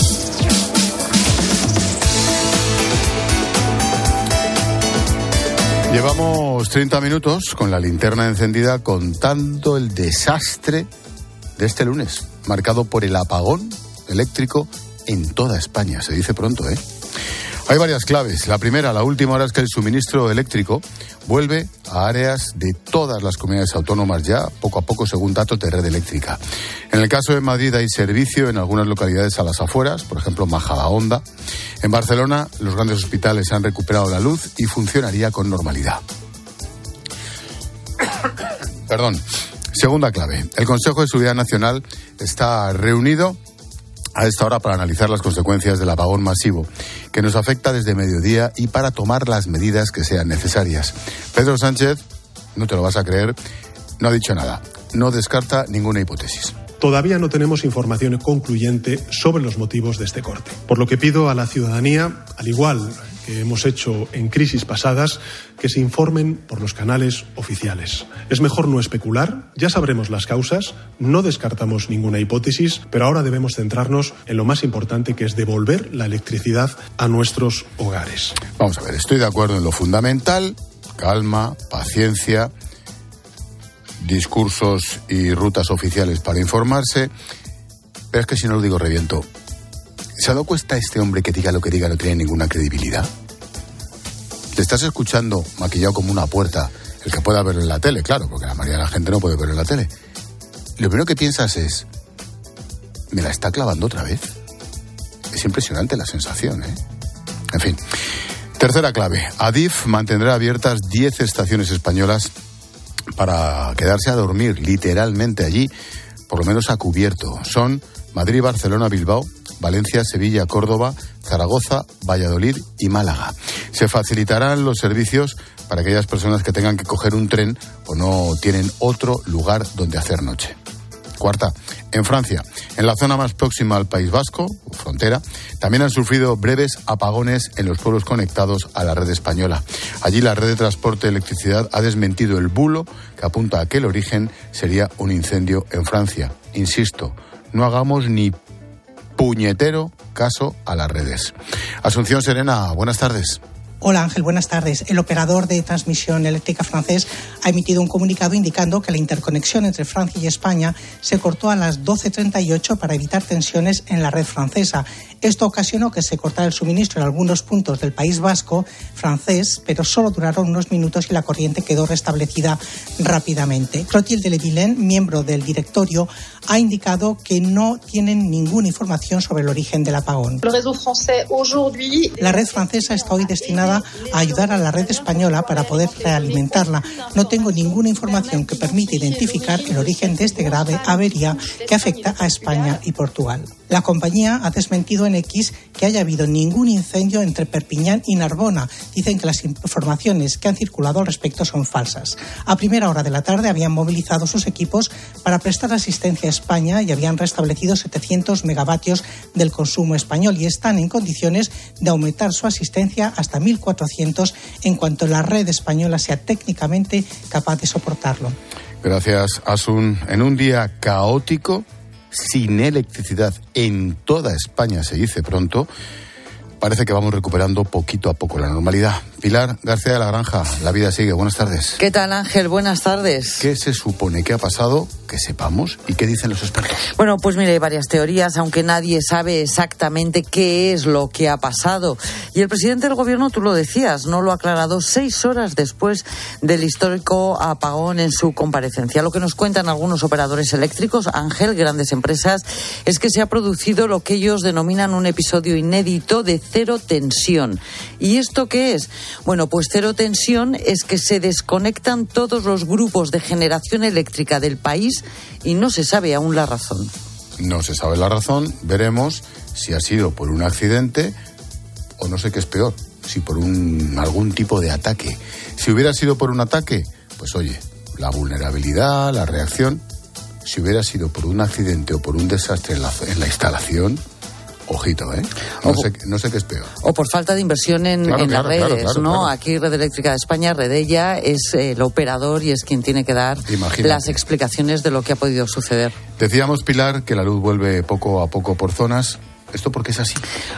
Llevamos 30 minutos con la linterna encendida contando el desastre de este lunes, marcado por el apagón eléctrico en toda España. Se dice pronto, ¿eh? Hay varias claves. La primera, la última hora es que el suministro eléctrico vuelve a áreas de todas las comunidades autónomas ya, poco a poco, según datos de red eléctrica. En el caso de Madrid hay servicio en algunas localidades a las afueras, por ejemplo, Majadahonda. En Barcelona, los grandes hospitales han recuperado la luz y funcionaría con normalidad. Perdón. Segunda clave. El Consejo de Seguridad Nacional está reunido a esta hora para analizar las consecuencias del apagón masivo que nos afecta desde mediodía y para tomar las medidas que sean necesarias. Pedro Sánchez, no te lo vas a creer, no ha dicho nada. No descarta ninguna hipótesis. Todavía no tenemos información concluyente sobre los motivos de este corte, por lo que pido a la ciudadanía, al igual hemos hecho en crisis pasadas, que se informen por los canales oficiales. Es mejor no especular, ya sabremos las causas, no descartamos ninguna hipótesis, pero ahora debemos centrarnos en lo más importante que es devolver la electricidad a nuestros hogares. Vamos a ver, estoy de acuerdo en lo fundamental, calma, paciencia, discursos y rutas oficiales para informarse, pero es que si no lo digo reviento. ¿Se dado cuenta este hombre que diga lo que diga no tiene ninguna credibilidad? ¿Le estás escuchando maquillado como una puerta el que pueda verlo en la tele? Claro, porque la mayoría de la gente no puede verlo en la tele. Lo primero que piensas es, ¿me la está clavando otra vez? Es impresionante la sensación, ¿eh? En fin. Tercera clave. Adif mantendrá abiertas 10 estaciones españolas para quedarse a dormir literalmente allí, por lo menos a cubierto. Son Madrid, Barcelona, Bilbao, Valencia, Sevilla, Córdoba, Zaragoza, Valladolid y Málaga. Se facilitarán los servicios para aquellas personas que tengan que coger un tren o no tienen otro lugar donde hacer noche. Cuarta, en Francia, en la zona más próxima al País Vasco, frontera, también han sufrido breves apagones en los pueblos conectados a la red española. Allí la red de transporte de electricidad ha desmentido el bulo que apunta a que el origen sería un incendio en Francia. Insisto, no hagamos ni puñetero caso a las redes. Asunción Serena, buenas tardes. Hola Ángel, buenas tardes. El operador de transmisión eléctrica francés ha emitido un comunicado indicando que la interconexión entre Francia y España se cortó a las 12.38 para evitar tensiones en la red francesa. Esto ocasionó que se cortara el suministro en algunos puntos del País Vasco francés, pero solo duraron unos minutos y la corriente quedó restablecida rápidamente. Clotilde Levillen, miembro del directorio, ha indicado que no tienen ninguna información sobre el origen del apagón. La red francesa está hoy destinada a ayudar a la red española para poder realimentarla. No no tengo ninguna información que permita identificar el origen de este grave avería que afecta a España y Portugal. La compañía ha desmentido en X que haya habido ningún incendio entre Perpiñán y Narbona. Dicen que las informaciones que han circulado al respecto son falsas. A primera hora de la tarde habían movilizado sus equipos para prestar asistencia a España y habían restablecido 700 megavatios del consumo español y están en condiciones de aumentar su asistencia hasta 1.400 en cuanto la red española sea técnicamente capaz de soportarlo. Gracias, Asun. En un día caótico, sin electricidad en toda España, se dice pronto, parece que vamos recuperando poquito a poco la normalidad. Pilar García de la Granja, la vida sigue. Buenas tardes. ¿Qué tal, Ángel? Buenas tardes. ¿Qué se supone que ha pasado? Que sepamos. ¿Y qué dicen los expertos? Bueno, pues mire, hay varias teorías, aunque nadie sabe exactamente qué es lo que ha pasado. Y el presidente del gobierno, tú lo decías, no lo ha aclarado seis horas después del histórico apagón en su comparecencia. Lo que nos cuentan algunos operadores eléctricos, Ángel, grandes empresas, es que se ha producido lo que ellos denominan un episodio inédito de cero tensión. ¿Y esto qué es? Bueno, pues cero tensión es que se desconectan todos los grupos de generación eléctrica del país y no se sabe aún la razón. No se sabe la razón, veremos si ha sido por un accidente o no sé qué es peor, si por un, algún tipo de ataque. Si hubiera sido por un ataque, pues oye, la vulnerabilidad, la reacción. Si hubiera sido por un accidente o por un desastre en la, en la instalación, ojito, ¿eh? No, sé, no sé qué es peor. O por falta de inversión en, Claro, en claro, las redes, claro, ¿no? Aquí Red Eléctrica de España, Redella, es el operador y es quien tiene que dar Imagínate. las explicaciones de lo que ha podido suceder. Decíamos, Pilar, que la luz vuelve poco a poco por zonas. ¿Esto por qué es así?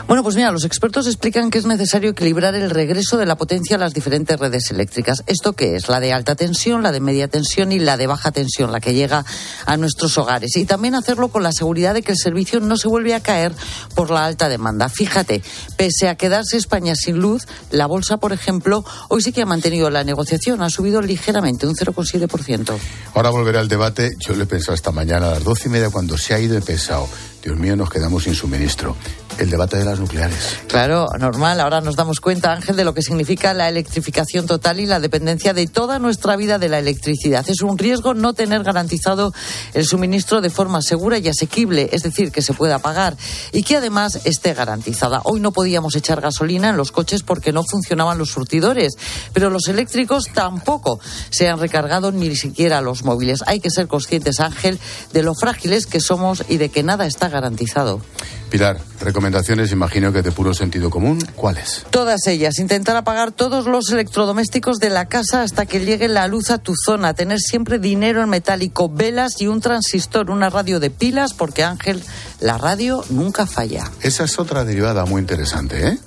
Bueno, pues mira, los expertos explican que es necesario equilibrar el regreso de la potencia a las diferentes redes eléctricas. ¿Esto qué es? La de alta tensión, la de media tensión y la de baja tensión, la que llega a nuestros hogares. Y también hacerlo con la seguridad de que el servicio no se vuelve a caer por la alta demanda. Fíjate, pese a quedarse España sin luz, la bolsa, por ejemplo, hoy sí que ha mantenido la negociación, ha subido ligeramente, un 0,7%. Ahora volverá el debate. Yo le he pensado esta mañana a las doce y media cuando se ha ido he pensado, Dios mío, nos quedamos sin suministro. El debate de las nucleares. Claro, normal. Ahora nos damos cuenta, Ángel, de lo que significa la electrificación total y la dependencia de toda nuestra vida de la electricidad. Es un riesgo no tener garantizado el suministro de forma segura y asequible, es decir, que se pueda pagar y que además esté garantizada. Hoy no podíamos echar gasolina en los coches porque no funcionaban los surtidores, pero los eléctricos tampoco se han recargado ni siquiera los móviles. Hay que ser conscientes, Ángel, de lo frágiles que somos y de que nada está garantizado. Pilar, recomendaciones, imagino que de puro sentido común. ¿Cuáles? Todas ellas. Intentar apagar todos los electrodomésticos de la casa hasta que llegue la luz a tu zona. Tener siempre dinero en metálico, velas y un transistor, una radio de pilas, porque Ángel, la radio nunca falla. Esa es otra derivada muy interesante, ¿eh?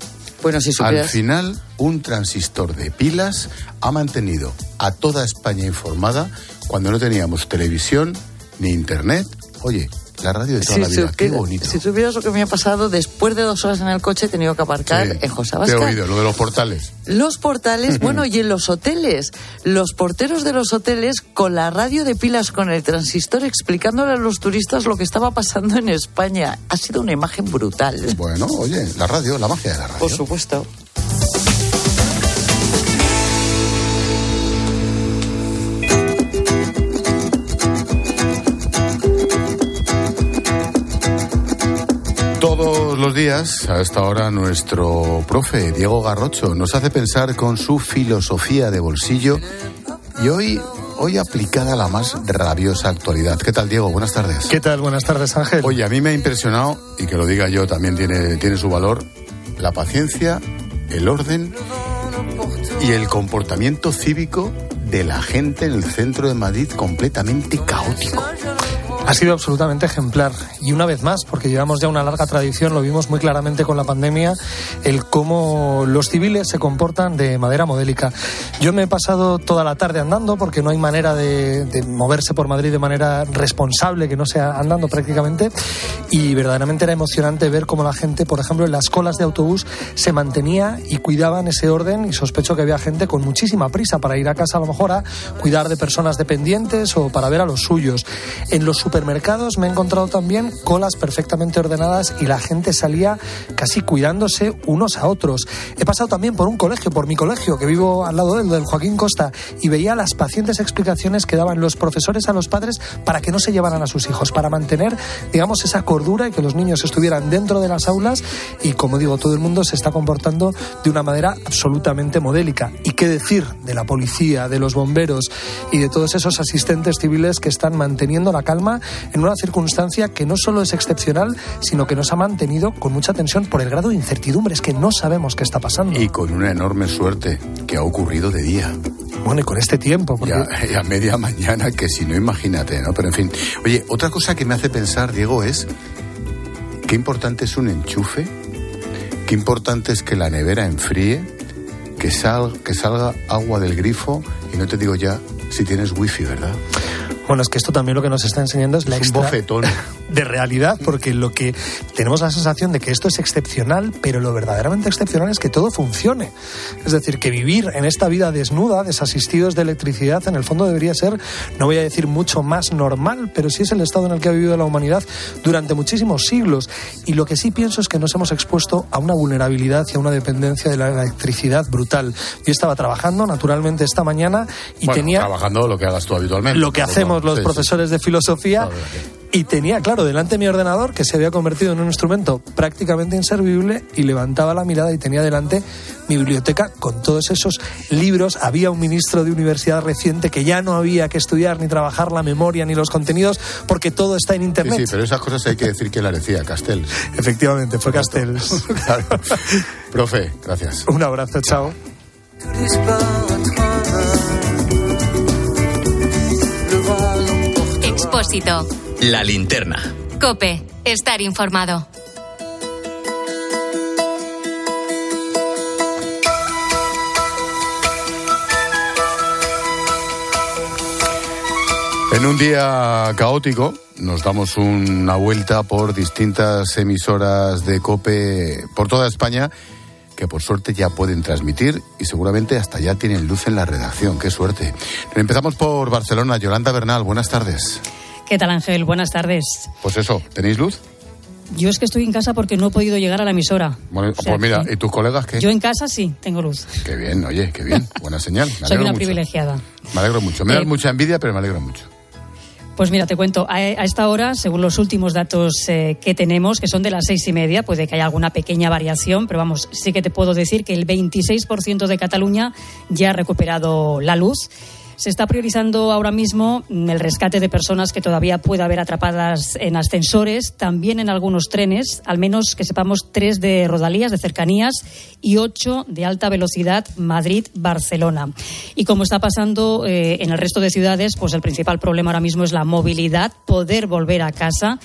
Bueno, si Al supieras. final, un transistor de pilas ha mantenido a toda España informada cuando no teníamos televisión ni internet. Oye, la radio de toda Si la vida, qué supiera- bonito. si supieras lo que me ha pasado, después de dos horas en el coche he tenido que aparcar Sí, en José te he oído, lo de los portales. Los portales, bueno, y en los hoteles, los porteros de los hoteles con la radio de pilas con el transistor explicándole a los turistas lo que estaba pasando en España. Ha sido una imagen brutal. Bueno, oye, la radio, la magia de la radio. Por supuesto. Días, a esta hora, nuestro profe Diego Garrocho nos hace pensar con su filosofía de bolsillo y hoy, hoy aplicada a la más rabiosa actualidad. ¿Qué tal, Diego? Buenas tardes. ¿Qué tal? Buenas tardes, Ángel. Oye, a mí me ha impresionado, y que lo diga yo también tiene, tiene su valor, la paciencia, el orden y el comportamiento cívico de la gente en el centro de Madrid completamente caótico. Ha sido absolutamente ejemplar. Y una vez más, porque llevamos ya una larga tradición, lo vimos muy claramente con la pandemia, el cómo los civiles se comportan de manera modélica. Yo me he pasado toda la tarde andando porque no hay manera de, de moverse por Madrid de manera responsable, que no sea andando prácticamente. Y verdaderamente era emocionante ver cómo la gente, por ejemplo, en las colas de autobús se mantenía y cuidaban ese orden. Y sospecho que había gente con muchísima prisa para ir a casa, a lo mejor a cuidar de personas dependientes o para ver a los suyos. En los supermercados me he encontrado también colas perfectamente ordenadas y la gente salía casi cuidándose unos a otros. He pasado también por un colegio, por mi colegio, que vivo al lado del, del Joaquín Costa, y veía las pacientes explicaciones que daban los profesores a los padres para que no se llevaran a sus hijos, para mantener, digamos, esa cordura y que los niños estuvieran dentro de las aulas y, como digo, todo el mundo se está comportando de una manera absolutamente modélica. ¿Y qué decir de la policía, de los bomberos y de todos esos asistentes civiles que están manteniendo la calma en una circunstancia que no solo es excepcional, sino que nos ha mantenido con mucha tensión por el grado de incertidumbre. Es que no sabemos qué está pasando. Y con una enorme suerte que ha ocurrido de día. Bueno, y con este tiempo. Porque... Ya, a media mañana, que si no, imagínate, ¿no? Pero en fin. Oye, otra cosa que me hace pensar, Diego, es qué importante es un enchufe, qué importante es que la nevera enfríe, que, sal, que salga agua del grifo y no te digo ya si tienes wifi, ¿verdad? Bueno, es que esto también lo que nos está enseñando es la un extra bofetón. de realidad, porque lo que tenemos la sensación de que esto es excepcional, pero lo verdaderamente excepcional es que todo funcione. Es decir, que vivir en esta vida desnuda, desasistidos de electricidad, en el fondo debería ser, no voy a decir mucho más normal, pero sí es el estado en el que ha vivido la humanidad durante muchísimos siglos. Y lo que sí pienso es que nos hemos expuesto a una vulnerabilidad y a una dependencia de la electricidad brutal. Yo estaba trabajando, naturalmente, esta mañana y bueno, tenía trabajando lo que hagas tú habitualmente. lo que hacemos los Sí, sí. profesores de filosofía. Y tenía, claro, delante mi ordenador, que se había convertido en un instrumento prácticamente inservible, y levantaba la mirada y tenía delante mi biblioteca con todos esos libros. Había un ministro de universidad reciente que ya no había que estudiar ni trabajar la memoria ni los contenidos, porque todo está en Sí, Internet. sí, pero esas cosas hay que decir que la decía Castells. Efectivamente, fue Castells. Claro. Profe, gracias. Un abrazo, chao. Expósito. La linterna. Cope. Estar informado. En un día caótico nos damos una vuelta por distintas emisoras de COPE por toda España que por suerte ya pueden transmitir y seguramente hasta ya tienen luz en la redacción. ¡Qué suerte! Empezamos por Barcelona. Yolanda Bernal, buenas tardes. ¿Qué tal, Ángel? Buenas tardes. Pues eso, ¿tenéis luz? Yo es que estoy en casa porque no he podido llegar a la emisora. Bueno, O sea pues mira, ¿y tus colegas qué? Yo en casa sí, tengo luz. Qué bien, oye, qué bien. Buena señal. Me Soy una mucho. privilegiada. Me alegro mucho. Me Eh, das mucha envidia, pero me alegro mucho. Pues mira, te cuento, a, a esta hora, según los últimos datos eh, que tenemos, que son de las seis y media, puede que haya alguna pequeña variación, pero vamos, sí que te puedo decir que el 26% de Cataluña ya ha recuperado la luz. Se está priorizando ahora mismo el rescate de personas que todavía puede haber atrapadas en ascensores, también en algunos trenes, al menos que sepamos tres de rodalías, de cercanías y ocho de alta velocidad Madrid-Barcelona. Y como está pasando eh, en el resto de ciudades, pues el principal problema ahora mismo es la movilidad, poder volver a casa.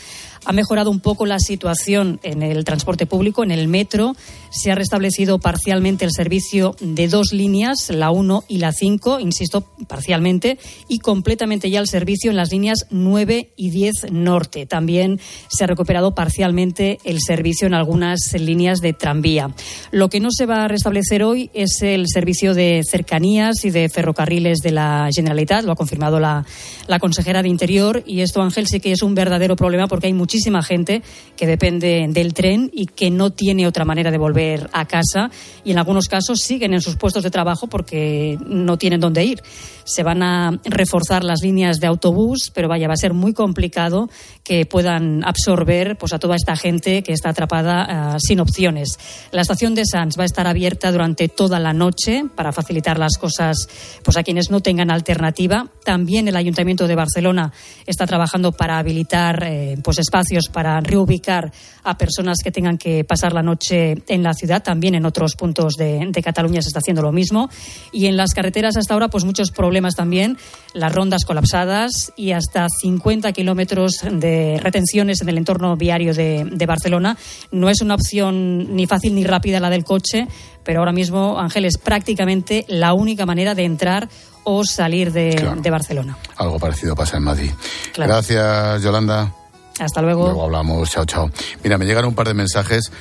Ha mejorado un poco la situación en el transporte público, en el metro. Se ha restablecido parcialmente el servicio de dos líneas, la 1 y la 5, insisto, parcialmente, y completamente ya el servicio en las líneas 9 y 10 norte. También se ha recuperado parcialmente el servicio en algunas líneas de tranvía. Lo que no se va a restablecer hoy es el servicio de cercanías y de ferrocarriles de la Generalitat, lo ha confirmado la, la consejera de Interior, y esto, Ángel, sí que es un verdadero problema porque hay muchísima gente que depende del tren y que no tiene otra manera de volver a casa y en algunos casos siguen en sus puestos de trabajo porque no tienen dónde ir. Se van a reforzar las líneas de autobús, pero vaya, va a ser muy complicado que puedan absorber pues, a toda esta gente que está atrapada ah, sin opciones. La estación de Sants va a estar abierta durante toda la noche para facilitar las cosas pues, a quienes no tengan alternativa. También el Ayuntamiento de Barcelona está trabajando para habilitar eh, pues, espacios para reubicar a personas que tengan que pasar la noche en la ciudad. También en otros puntos de, de Cataluña se está haciendo lo mismo. Y en las carreteras hasta ahora, pues muchos problemas también. Las rondas colapsadas y hasta 50 kilómetros de retenciones en el entorno viario de, de Barcelona. No es una opción ni fácil ni rápida la del coche, pero ahora mismo, Ángel, es prácticamente la única manera de entrar o salir de, Claro. de Barcelona. Algo parecido pasa en Madrid. Claro. Gracias, Yolanda. Hasta luego. Luego hablamos. Chao, chao. Mira, me llegaron un par de mensajes.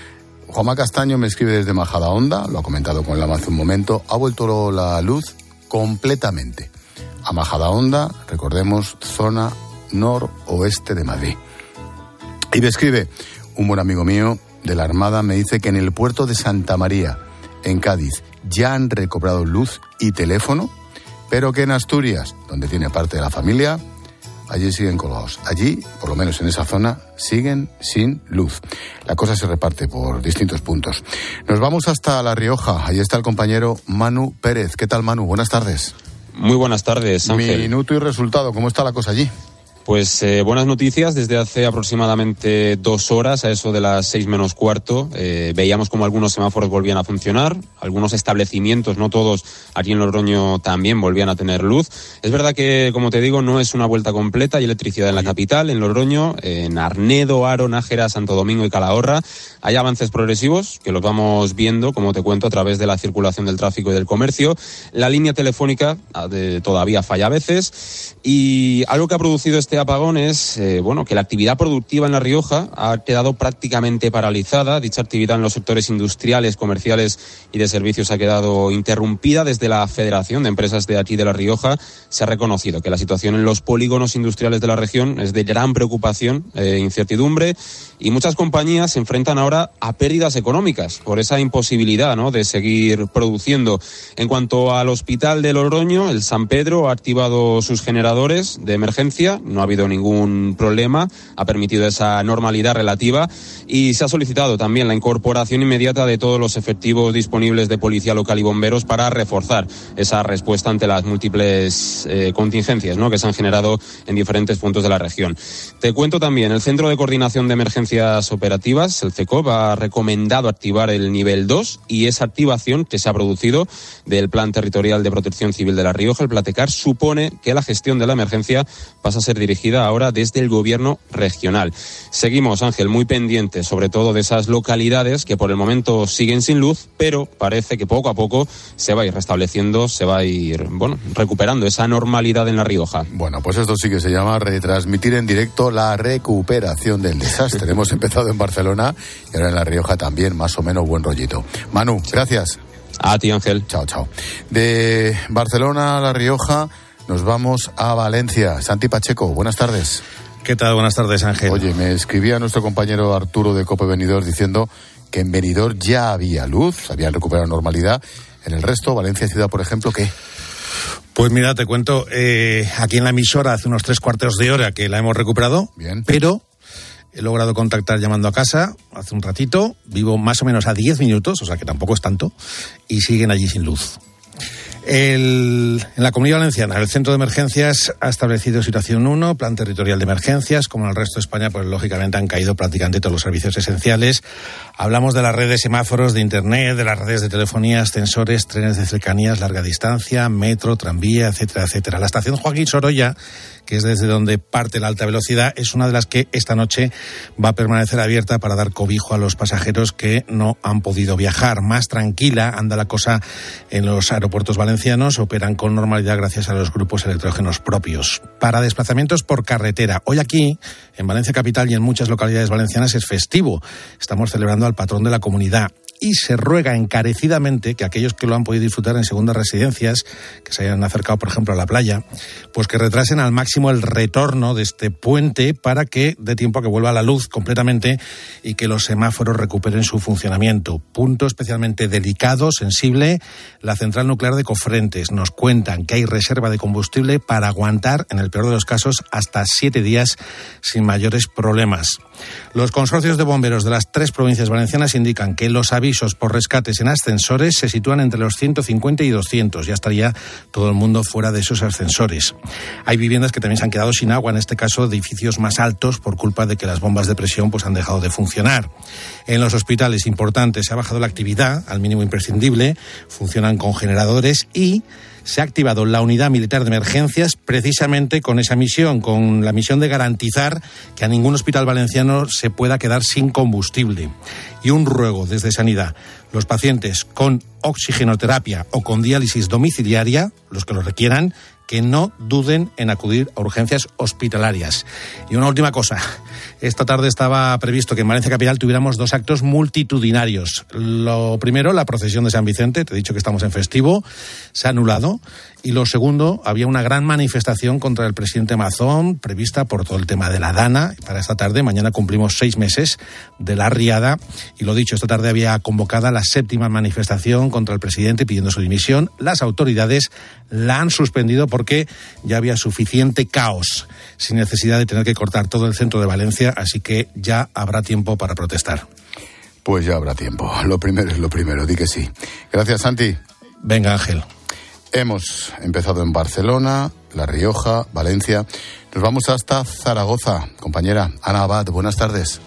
Juanma Castaño me escribe desde Majada Honda, lo ha comentado con Lama hace un momento. Ha vuelto la luz completamente. A Majada Honda, recordemos, zona noroeste de Madrid. Y me escribe un buen amigo mío de la Armada, me dice que en el puerto de Santa María, en Cádiz, ya han recobrado luz y teléfono, pero que en Asturias, donde tiene parte de la familia, allí siguen colgados. Allí, por lo menos en esa zona, siguen sin luz. La cosa se reparte por distintos puntos. Nos vamos hasta La Rioja. Allí está el compañero Manu Pérez. ¿Qué tal, Manu? Buenas tardes. Muy buenas tardes, Ángel. Minuto y resultado. ¿Cómo está la cosa allí? Pues eh, buenas noticias. Desde hace aproximadamente dos horas, a eso de las seis menos cuarto, eh, veíamos como algunos semáforos volvían a funcionar, algunos establecimientos, no todos, aquí en Logroño también volvían a tener luz. Es verdad que, como te digo, no es una vuelta completa. Hay electricidad en la capital, en Logroño, en Arnedo, Aro, Nájera, Santo Domingo y Calahorra. Hay avances progresivos que los vamos viendo, como te cuento, a través de la circulación del tráfico y del comercio. La línea telefónica ah, todavía falla a veces y algo que ha producido este apagón es eh, bueno, que la actividad productiva en La Rioja ha quedado prácticamente paralizada. Dicha actividad en los sectores industriales, comerciales y de servicios ha quedado interrumpida. Desde la Federación de Empresas de aquí de La Rioja se ha reconocido que la situación en los polígonos industriales de la región es de gran preocupación e incertidumbre y muchas compañías se enfrentan ahora a pérdidas económicas por esa imposibilidad ¿no? de seguir produciendo. En cuanto al hospital de Logroño, el San Pedro ha activado sus generadores de emergencia, no ha habido ningún problema, ha permitido esa normalidad relativa y se ha solicitado también la incorporación inmediata de todos los efectivos disponibles de policía local y bomberos para reforzar esa respuesta ante las múltiples eh, contingencias ¿no? que se han generado en diferentes puntos de la región. Te cuento también, el Centro de Coordinación de Emergencias operativas, el CECOP ha recomendado activar el nivel 2 y esa activación que se ha producido del Plan Territorial de Protección Civil de La Rioja, el Platecar, supone que la gestión de la emergencia pasa a ser dirigida ahora desde el gobierno regional. Seguimos, Ángel, muy pendientes, sobre todo de esas localidades que por el momento siguen sin luz, pero parece que poco a poco se va a ir restableciendo, se va a ir, bueno, recuperando esa normalidad en La Rioja. Bueno, pues esto sí que se llama retransmitir en directo la recuperación del desastre. Hemos empezado en Barcelona y ahora en La Rioja también, más o menos buen rollito. Manu, gracias. A ti, Ángel. Chao, chao. De Barcelona a La Rioja nos vamos a Valencia. Santi Pacheco, buenas tardes. ¿Qué tal? Buenas tardes, Ángel. Oye, me escribía nuestro compañero Arturo de Cope Venidor diciendo que en Benidorm ya había luz, habían recuperado normalidad. En el resto, Valencia Ciudad, por ejemplo, ¿qué? Pues mira, te cuento, eh, aquí en la emisora hace unos tres cuartos de hora que la hemos recuperado, Bien. pero He logrado contactar llamando a casa hace un ratito. Vivo más o menos a 10 minutos, o sea que tampoco es tanto. Y siguen allí sin luz. El, en la Comunidad Valenciana, el Centro de Emergencias ha establecido situación 1, plan territorial de emergencias. Como en el resto de España, pues lógicamente han caído prácticamente todos los servicios esenciales. Hablamos de las redes de semáforos, de Internet, de las redes de telefonía, ascensores, trenes de cercanías, larga distancia, metro, tranvía, etcétera, etcétera. La estación Joaquín Sorolla que es desde donde parte la alta velocidad, es una de las que esta noche va a permanecer abierta para dar cobijo a los pasajeros que no han podido viajar. Más tranquila anda la cosa en los aeropuertos valencianos, operan con normalidad gracias a los grupos electrógenos propios. Para desplazamientos por carretera, hoy aquí, en Valencia Capital y en muchas localidades valencianas, es festivo. Estamos celebrando al patrón de la comunidad y se ruega encarecidamente que aquellos que lo han podido disfrutar en segundas residencias, que se hayan acercado, por ejemplo, a la playa, pues que retrasen al máximo el retorno de este puente para que dé tiempo a que vuelva la luz completamente y que los semáforos recuperen su funcionamiento. Punto especialmente delicado, sensible, la central nuclear de Cofrentes. Nos cuentan que hay reserva de combustible para aguantar, en el peor de los casos, hasta siete días sin mayores problemas. Los consorcios de bomberos de las tres provincias valencianas indican que los avisos por rescates en ascensores se sitúan entre los 150 y 200. Ya estaría todo el mundo fuera de esos ascensores. Hay viviendas que también se han quedado sin agua, en este caso edificios más altos, por culpa de que las bombas de presión pues, han dejado de funcionar. En los hospitales importantes se ha bajado la actividad al mínimo imprescindible, funcionan con generadores y se ha activado la unidad militar de emergencias precisamente con esa misión, con la misión de garantizar que a ningún hospital valenciano se pueda quedar sin combustible. Y un ruego desde Sanidad. Los pacientes con oxigenoterapia o con diálisis domiciliaria, los que lo requieran, que no duden en acudir a urgencias hospitalarias. Y una última cosa. Esta tarde estaba previsto que en Valencia Capital tuviéramos dos actos multitudinarios. Lo primero, la procesión de San Vicente. Te he dicho que estamos en festivo. Se ha anulado. Y lo segundo, había una gran manifestación contra el presidente Mazón, prevista por todo el tema de la Dana, para esta tarde. Mañana cumplimos seis meses de la riada. Y lo dicho, esta tarde había convocada la séptima manifestación contra el presidente pidiendo su dimisión. Las autoridades la han suspendido porque ya había suficiente caos, sin necesidad de tener que cortar todo el centro de Valencia, así que ya habrá tiempo para protestar. Pues ya habrá tiempo. Lo primero es lo primero, di que sí. Gracias, Santi. Venga, Ángel. Hemos empezado en Barcelona, La Rioja, Valencia. Nos vamos hasta Zaragoza. Compañera Ana Abad, buenas tardes.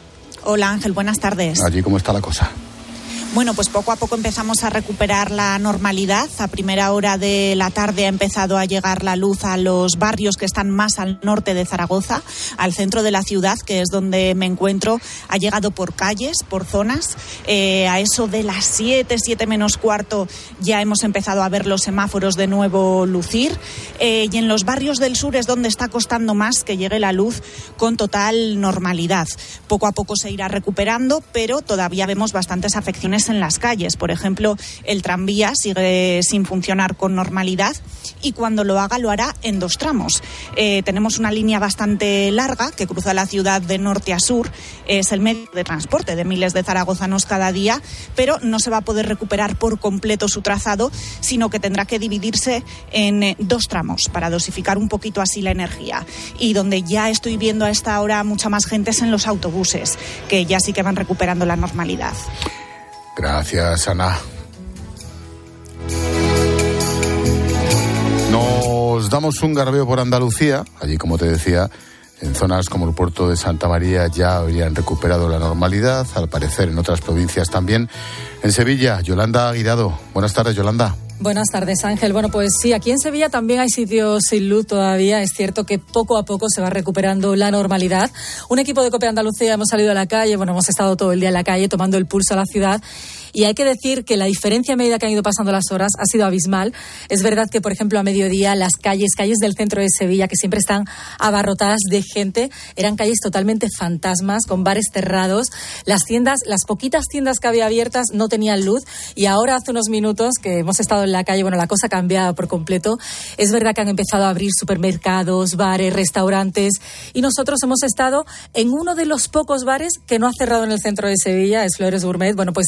Hola Ángel, buenas tardes. Allí, ¿cómo está la cosa? Bueno, pues poco a poco empezamos a recuperar la normalidad. A primera hora de la tarde ha empezado a llegar la luz a los barrios que están más al norte de Zaragoza, al centro de la ciudad, que es donde me encuentro. Ha llegado por calles, por zonas. Eh, a eso de las 7, 7 menos cuarto, ya hemos empezado a ver los semáforos de nuevo lucir. Eh, y en los barrios del sur es donde está costando más que llegue la luz con total normalidad. Poco a poco se irá recuperando, pero todavía vemos bastantes afecciones en las calles. Por ejemplo, el tranvía sigue sin funcionar con normalidad y cuando lo haga lo hará en dos tramos. Eh, tenemos una línea bastante larga que cruza la ciudad de norte a sur. Es el medio de transporte de miles de zaragozanos cada día, pero no se va a poder recuperar por completo su trazado, sino que tendrá que dividirse en eh, dos tramos para dosificar un poquito así la energía. Y donde ya estoy viendo a esta hora mucha más gente es en los autobuses, que ya sí que van recuperando la normalidad. Gracias, Ana. Nos damos un garbeo por Andalucía. Allí, como te decía, en zonas como el puerto de Santa María ya habrían recuperado la normalidad. Al parecer, en otras provincias también. En Sevilla, Yolanda Aguirado. Buenas tardes, Yolanda. Buenas tardes, Ángel. Bueno, pues sí, aquí en Sevilla también hay sitios sin luz todavía. Es cierto que poco a poco se va recuperando la normalidad. Un equipo de Cope Andalucía hemos salido a la calle, bueno, hemos estado todo el día en la calle tomando el pulso a la ciudad y hay que decir que la diferencia a medida que han ido pasando las horas ha sido abismal. Es verdad que, por ejemplo, a mediodía las calles, calles del centro de Sevilla, que siempre están abarrotadas de gente, eran calles totalmente fantasmas, con bares cerrados. Las tiendas, las poquitas tiendas que había abiertas no tenían luz y ahora hace unos minutos que hemos estado en la calle, bueno, la cosa ha cambiado por completo. Es verdad que han empezado a abrir supermercados, bares, restaurantes y nosotros hemos estado en uno de los pocos bares que no ha cerrado en el centro de Sevilla, es Flores Gourmet. Bueno, pues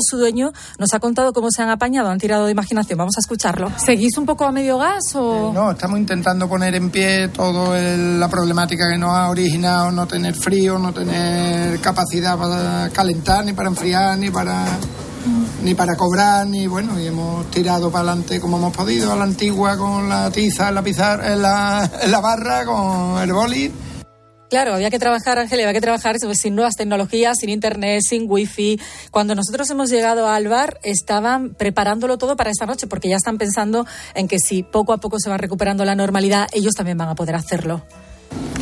su dueño, nos ha contado cómo se han apañado, han tirado de imaginación. Vamos a escucharlo. ¿Seguís un poco a medio gas o...? Eh, no, estamos intentando poner en pie toda la problemática que nos ha originado no tener frío, no tener capacidad para calentar, ni para enfriar, ni para ni para cobrar, ni bueno, y hemos tirado para adelante como hemos podido, a la antigua con la tiza en la pizarra, en la, en la barra, con el boli. Claro, había que trabajar, Ángel, había que trabajar pues, sin nuevas tecnologías, sin internet, sin wifi. Cuando nosotros hemos llegado al bar, estaban preparándolo todo para esta noche, porque ya están pensando en que si poco a poco se va recuperando la normalidad, ellos también van a poder hacerlo.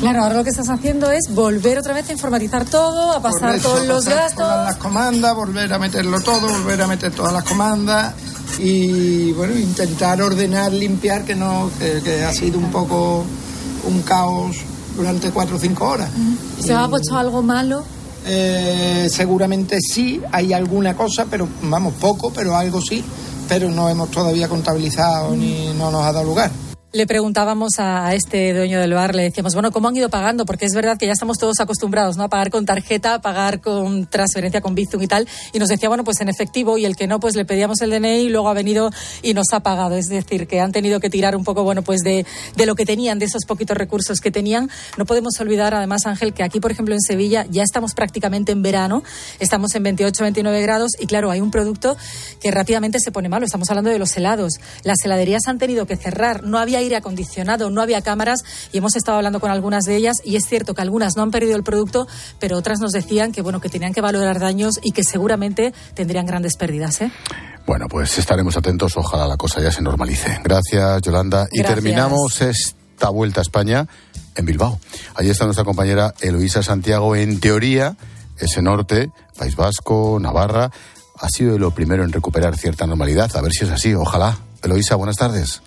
Claro, ahora lo que estás haciendo es volver otra vez a informatizar todo, a pasar todos los gastos. Todas las comandas, volver a meterlo todo, volver a meter todas las comandas y bueno, intentar ordenar, limpiar, que no, que, que ha sido un poco un caos durante cuatro o cinco horas. ¿Se ha puesto algo malo? Eh, seguramente sí, hay alguna cosa, pero vamos, poco, pero algo sí, pero no hemos todavía contabilizado ni no nos ha dado lugar le preguntábamos a este dueño del bar, le decíamos, bueno, ¿cómo han ido pagando? Porque es verdad que ya estamos todos acostumbrados, ¿no? A pagar con tarjeta, a pagar con transferencia con Bizum y tal. Y nos decía, bueno, pues en efectivo, y el que no, pues le pedíamos el DNI y luego ha venido y nos ha pagado. Es decir, que han tenido que tirar un poco, bueno, pues de, de lo que tenían, de esos poquitos recursos que tenían. No podemos olvidar, además, Ángel, que aquí, por ejemplo, en Sevilla ya estamos prácticamente en verano, estamos en 28, 29 grados y claro, hay un producto que rápidamente se pone malo. Estamos hablando de los helados. Las heladerías han tenido que cerrar, no había aire acondicionado, no había cámaras y hemos estado hablando con algunas de ellas y es cierto que algunas no han perdido el producto, pero otras nos decían que bueno, que tenían que valorar daños y que seguramente tendrían grandes pérdidas, ¿eh? Bueno, pues estaremos atentos, ojalá la cosa ya se normalice. Gracias, Yolanda. Y terminamos esta vuelta a España en Bilbao. Allí está nuestra compañera Eloísa Santiago. En teoría, ese norte, País Vasco, Navarra, ha sido lo primero en recuperar cierta normalidad. A ver si es así, ojalá. Eloísa, buenas tardes.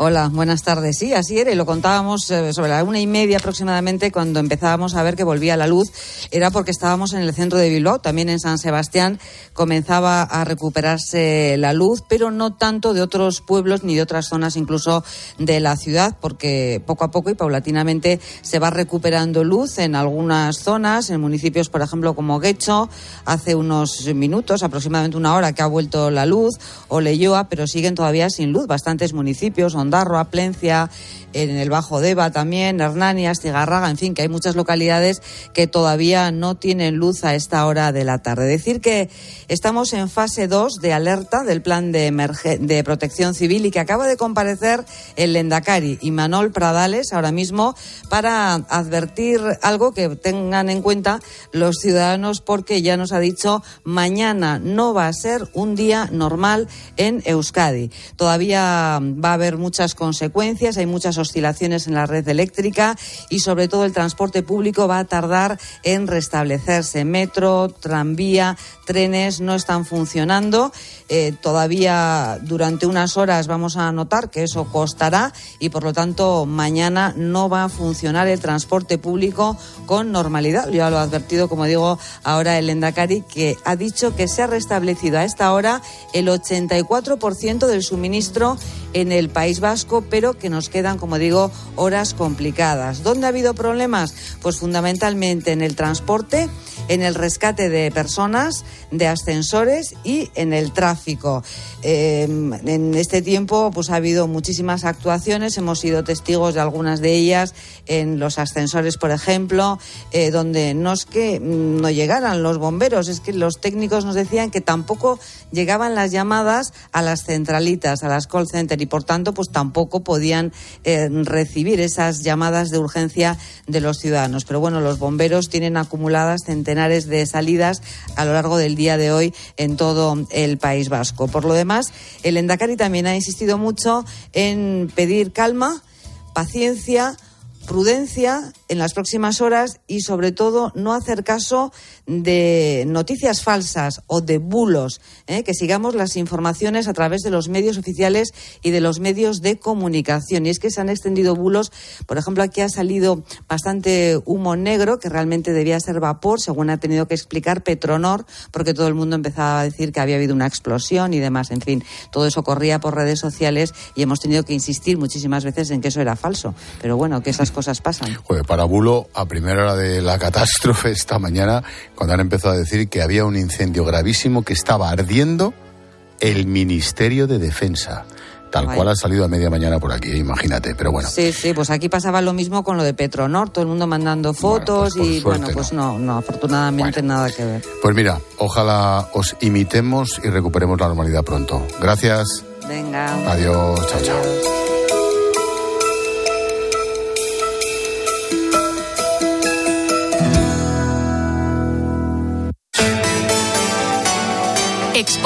Hola, buenas tardes. Sí, así era, y lo contábamos eh, sobre la una y media aproximadamente cuando empezábamos a ver que volvía la luz. Era porque estábamos en el centro de Bilbao, también en San Sebastián comenzaba a recuperarse la luz, pero no tanto de otros pueblos ni de otras zonas incluso de la ciudad, porque poco a poco y paulatinamente se va recuperando luz en algunas zonas, en municipios, por ejemplo, como Guecho, hace unos minutos, aproximadamente una hora que ha vuelto la luz, o Leyoa, pero siguen todavía sin luz bastantes municipios, Ondarroa, Plencia, en el Bajo Deva también, Hernania, Estigarraga, en fin, que hay muchas localidades que todavía no tienen luz a esta hora de la tarde. Decir que estamos en fase 2 de alerta del plan de, de protección civil y que acaba de comparecer el Lendakari y Manol Pradales ahora mismo para advertir algo que tengan en cuenta los ciudadanos porque ya nos ha dicho mañana no va a ser un día normal en Euskadi. Todavía va a haber muchas consecuencias, hay muchas oscilaciones en la red eléctrica y sobre todo el transporte público va a tardar en restablecerse. Metro, tranvía, trenes no están funcionando. Eh, todavía durante unas horas vamos a notar que eso costará y por lo tanto mañana no va a funcionar el transporte público con normalidad. Ya lo ha advertido, como digo, ahora el Endacari, que ha dicho que se ha restablecido a esta hora el 84% del suministro en el País Vasco, pero que nos quedan, como digo, horas complicadas. ¿Dónde ha habido problemas? Pues fundamentalmente en el transporte, en el rescate de personas, de ascensores y en el tráfico. Eh, en este tiempo pues ha habido muchísimas actuaciones, hemos sido testigos de algunas de ellas en los ascensores, por ejemplo, eh, donde no es que no llegaran los bomberos, es que los técnicos nos decían que tampoco llegaban las llamadas a las centralitas, a las call center y por tanto pues tampoco podían eh, recibir esas llamadas de urgencia de los ciudadanos. Pero bueno, los bomberos tienen acumuladas centenares de salidas a lo largo del día de hoy en todo el País Vasco. Por lo demás, el Endacari también ha insistido mucho en pedir calma, paciencia, prudencia en las próximas horas y sobre todo no hacer caso de noticias falsas o de bulos, ¿eh? que sigamos las informaciones a través de los medios oficiales y de los medios de comunicación. Y es que se han extendido bulos, por ejemplo, aquí ha salido bastante humo negro que realmente debía ser vapor, según ha tenido que explicar Petronor, porque todo el mundo empezaba a decir que había habido una explosión y demás. En fin, todo eso corría por redes sociales y hemos tenido que insistir muchísimas veces en que eso era falso. Pero bueno, que esas cosas pasan. Bulo, a primera hora de la catástrofe esta mañana, cuando han empezado a decir que había un incendio gravísimo que estaba ardiendo el Ministerio de Defensa. Tal cual ha salido a media mañana por aquí, imagínate, pero bueno. Sí, sí, pues aquí pasaba lo mismo con lo de Petronor, todo el mundo mandando fotos pues y bueno, pues no, no, afortunadamente nada que ver. Pues mira, ojalá os imitemos y recuperemos la normalidad pronto. Gracias. Venga. Adiós, chao, chao.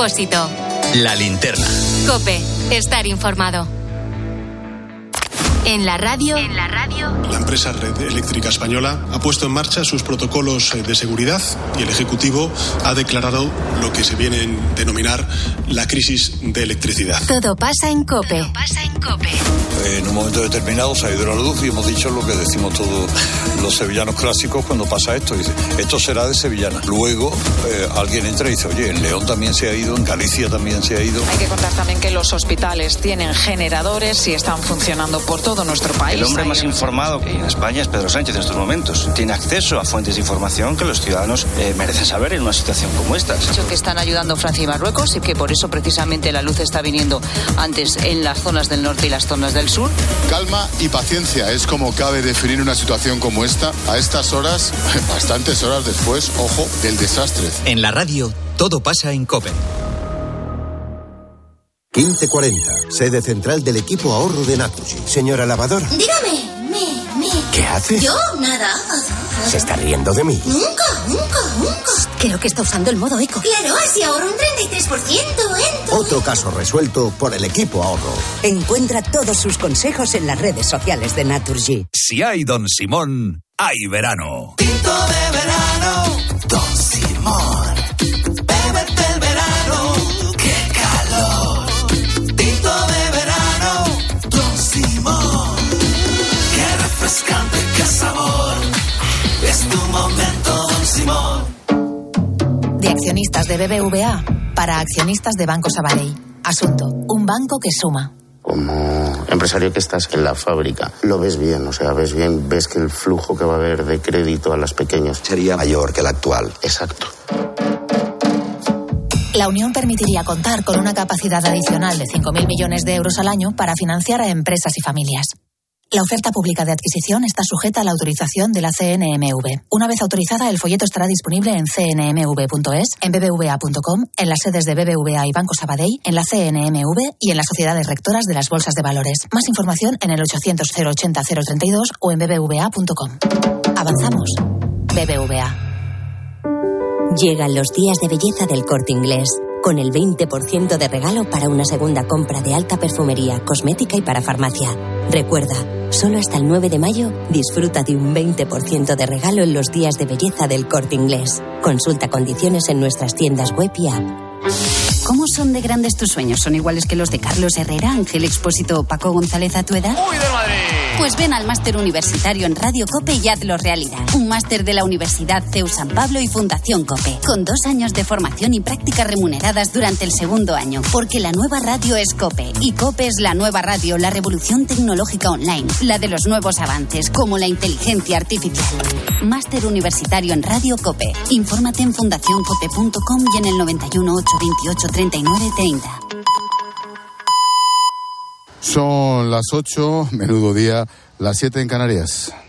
Expósito. La linterna. Cope. Estar informado. En la radio. En la radio. La empresa Red Eléctrica Española ha puesto en marcha sus protocolos eh, de seguridad y el Ejecutivo ha declarado lo que se viene a denominar la crisis de electricidad. Todo pasa en COPE. Todo pasa en COPE. En un momento determinado se ha ido la luz y hemos dicho lo que decimos todos los sevillanos clásicos cuando pasa esto. Dice, esto será de sevillana. Luego eh, alguien entra y dice, oye, en León también se ha ido, en Galicia también se ha ido. Hay que contar también que los hospitales tienen generadores y están funcionando por todo nuestro país. El hombre más informado en España es Pedro Sánchez en estos momentos. Tiene acceso a fuentes de información que los ciudadanos eh, merecen saber en una situación como esta. Dicho que están ayudando Francia y Marruecos y que por eso precisamente la luz está viniendo antes en las zonas del norte y las zonas del sur. Calma y paciencia es como cabe definir una situación como esta a estas horas, bastantes horas después, ojo, del desastre. En la radio, todo pasa en COPE. 1540, sede central del equipo ahorro de Naturgy. Señora lavadora. Dígame, me, me. ¿Qué hace? Yo, nada. ¿Se está riendo de mí? Nunca, nunca, nunca. Creo que está usando el modo eco. Claro, así ahorro un 33% en todo. Otro caso resuelto por el equipo ahorro. Encuentra todos sus consejos en las redes sociales de Naturgy. Si hay Don Simón, hay verano. Tinto de verano. Don Simón. BBVA para accionistas de Banco Sabadell. Asunto, un banco que suma. Como empresario que estás en la fábrica, lo ves bien, o sea, ves bien, ves que el flujo que va a haber de crédito a las pequeñas sería mayor que el actual. Exacto. La Unión permitiría contar con una capacidad adicional de 5.000 millones de euros al año para financiar a empresas y familias. La oferta pública de adquisición está sujeta a la autorización de la CNMV. Una vez autorizada, el folleto estará disponible en cnmv.es, en bbva.com, en las sedes de BBVA y Banco Sabadell, en la CNMV y en las sociedades rectoras de las bolsas de valores. Más información en el 800 080 032 o en bbva.com. Avanzamos. BBVA. Llegan los días de belleza del corte inglés, con el 20% de regalo para una segunda compra de alta perfumería, cosmética y para farmacia. Recuerda, solo hasta el 9 de mayo disfruta de un 20% de regalo en los días de belleza del corte inglés. Consulta condiciones en nuestras tiendas web y app. ¿Cómo son de grandes tus sueños? ¿Son iguales que los de Carlos Herrera, Ángel Expósito o Paco González a tu edad? ¡Uy, de Madrid! Pues ven al máster universitario en Radio Cope y hazlo realidad. Un máster de la Universidad CEU San Pablo y Fundación Cope, con dos años de formación y prácticas remuneradas durante el segundo año. Porque la nueva radio es Cope y Cope es la nueva radio, la revolución tecnológica online, la de los nuevos avances, como la inteligencia artificial. Máster universitario en Radio Cope. Infórmate en fundacioncope.com y en el 91 828 3930. Son las 8, menudo día, las 7 en Canarias.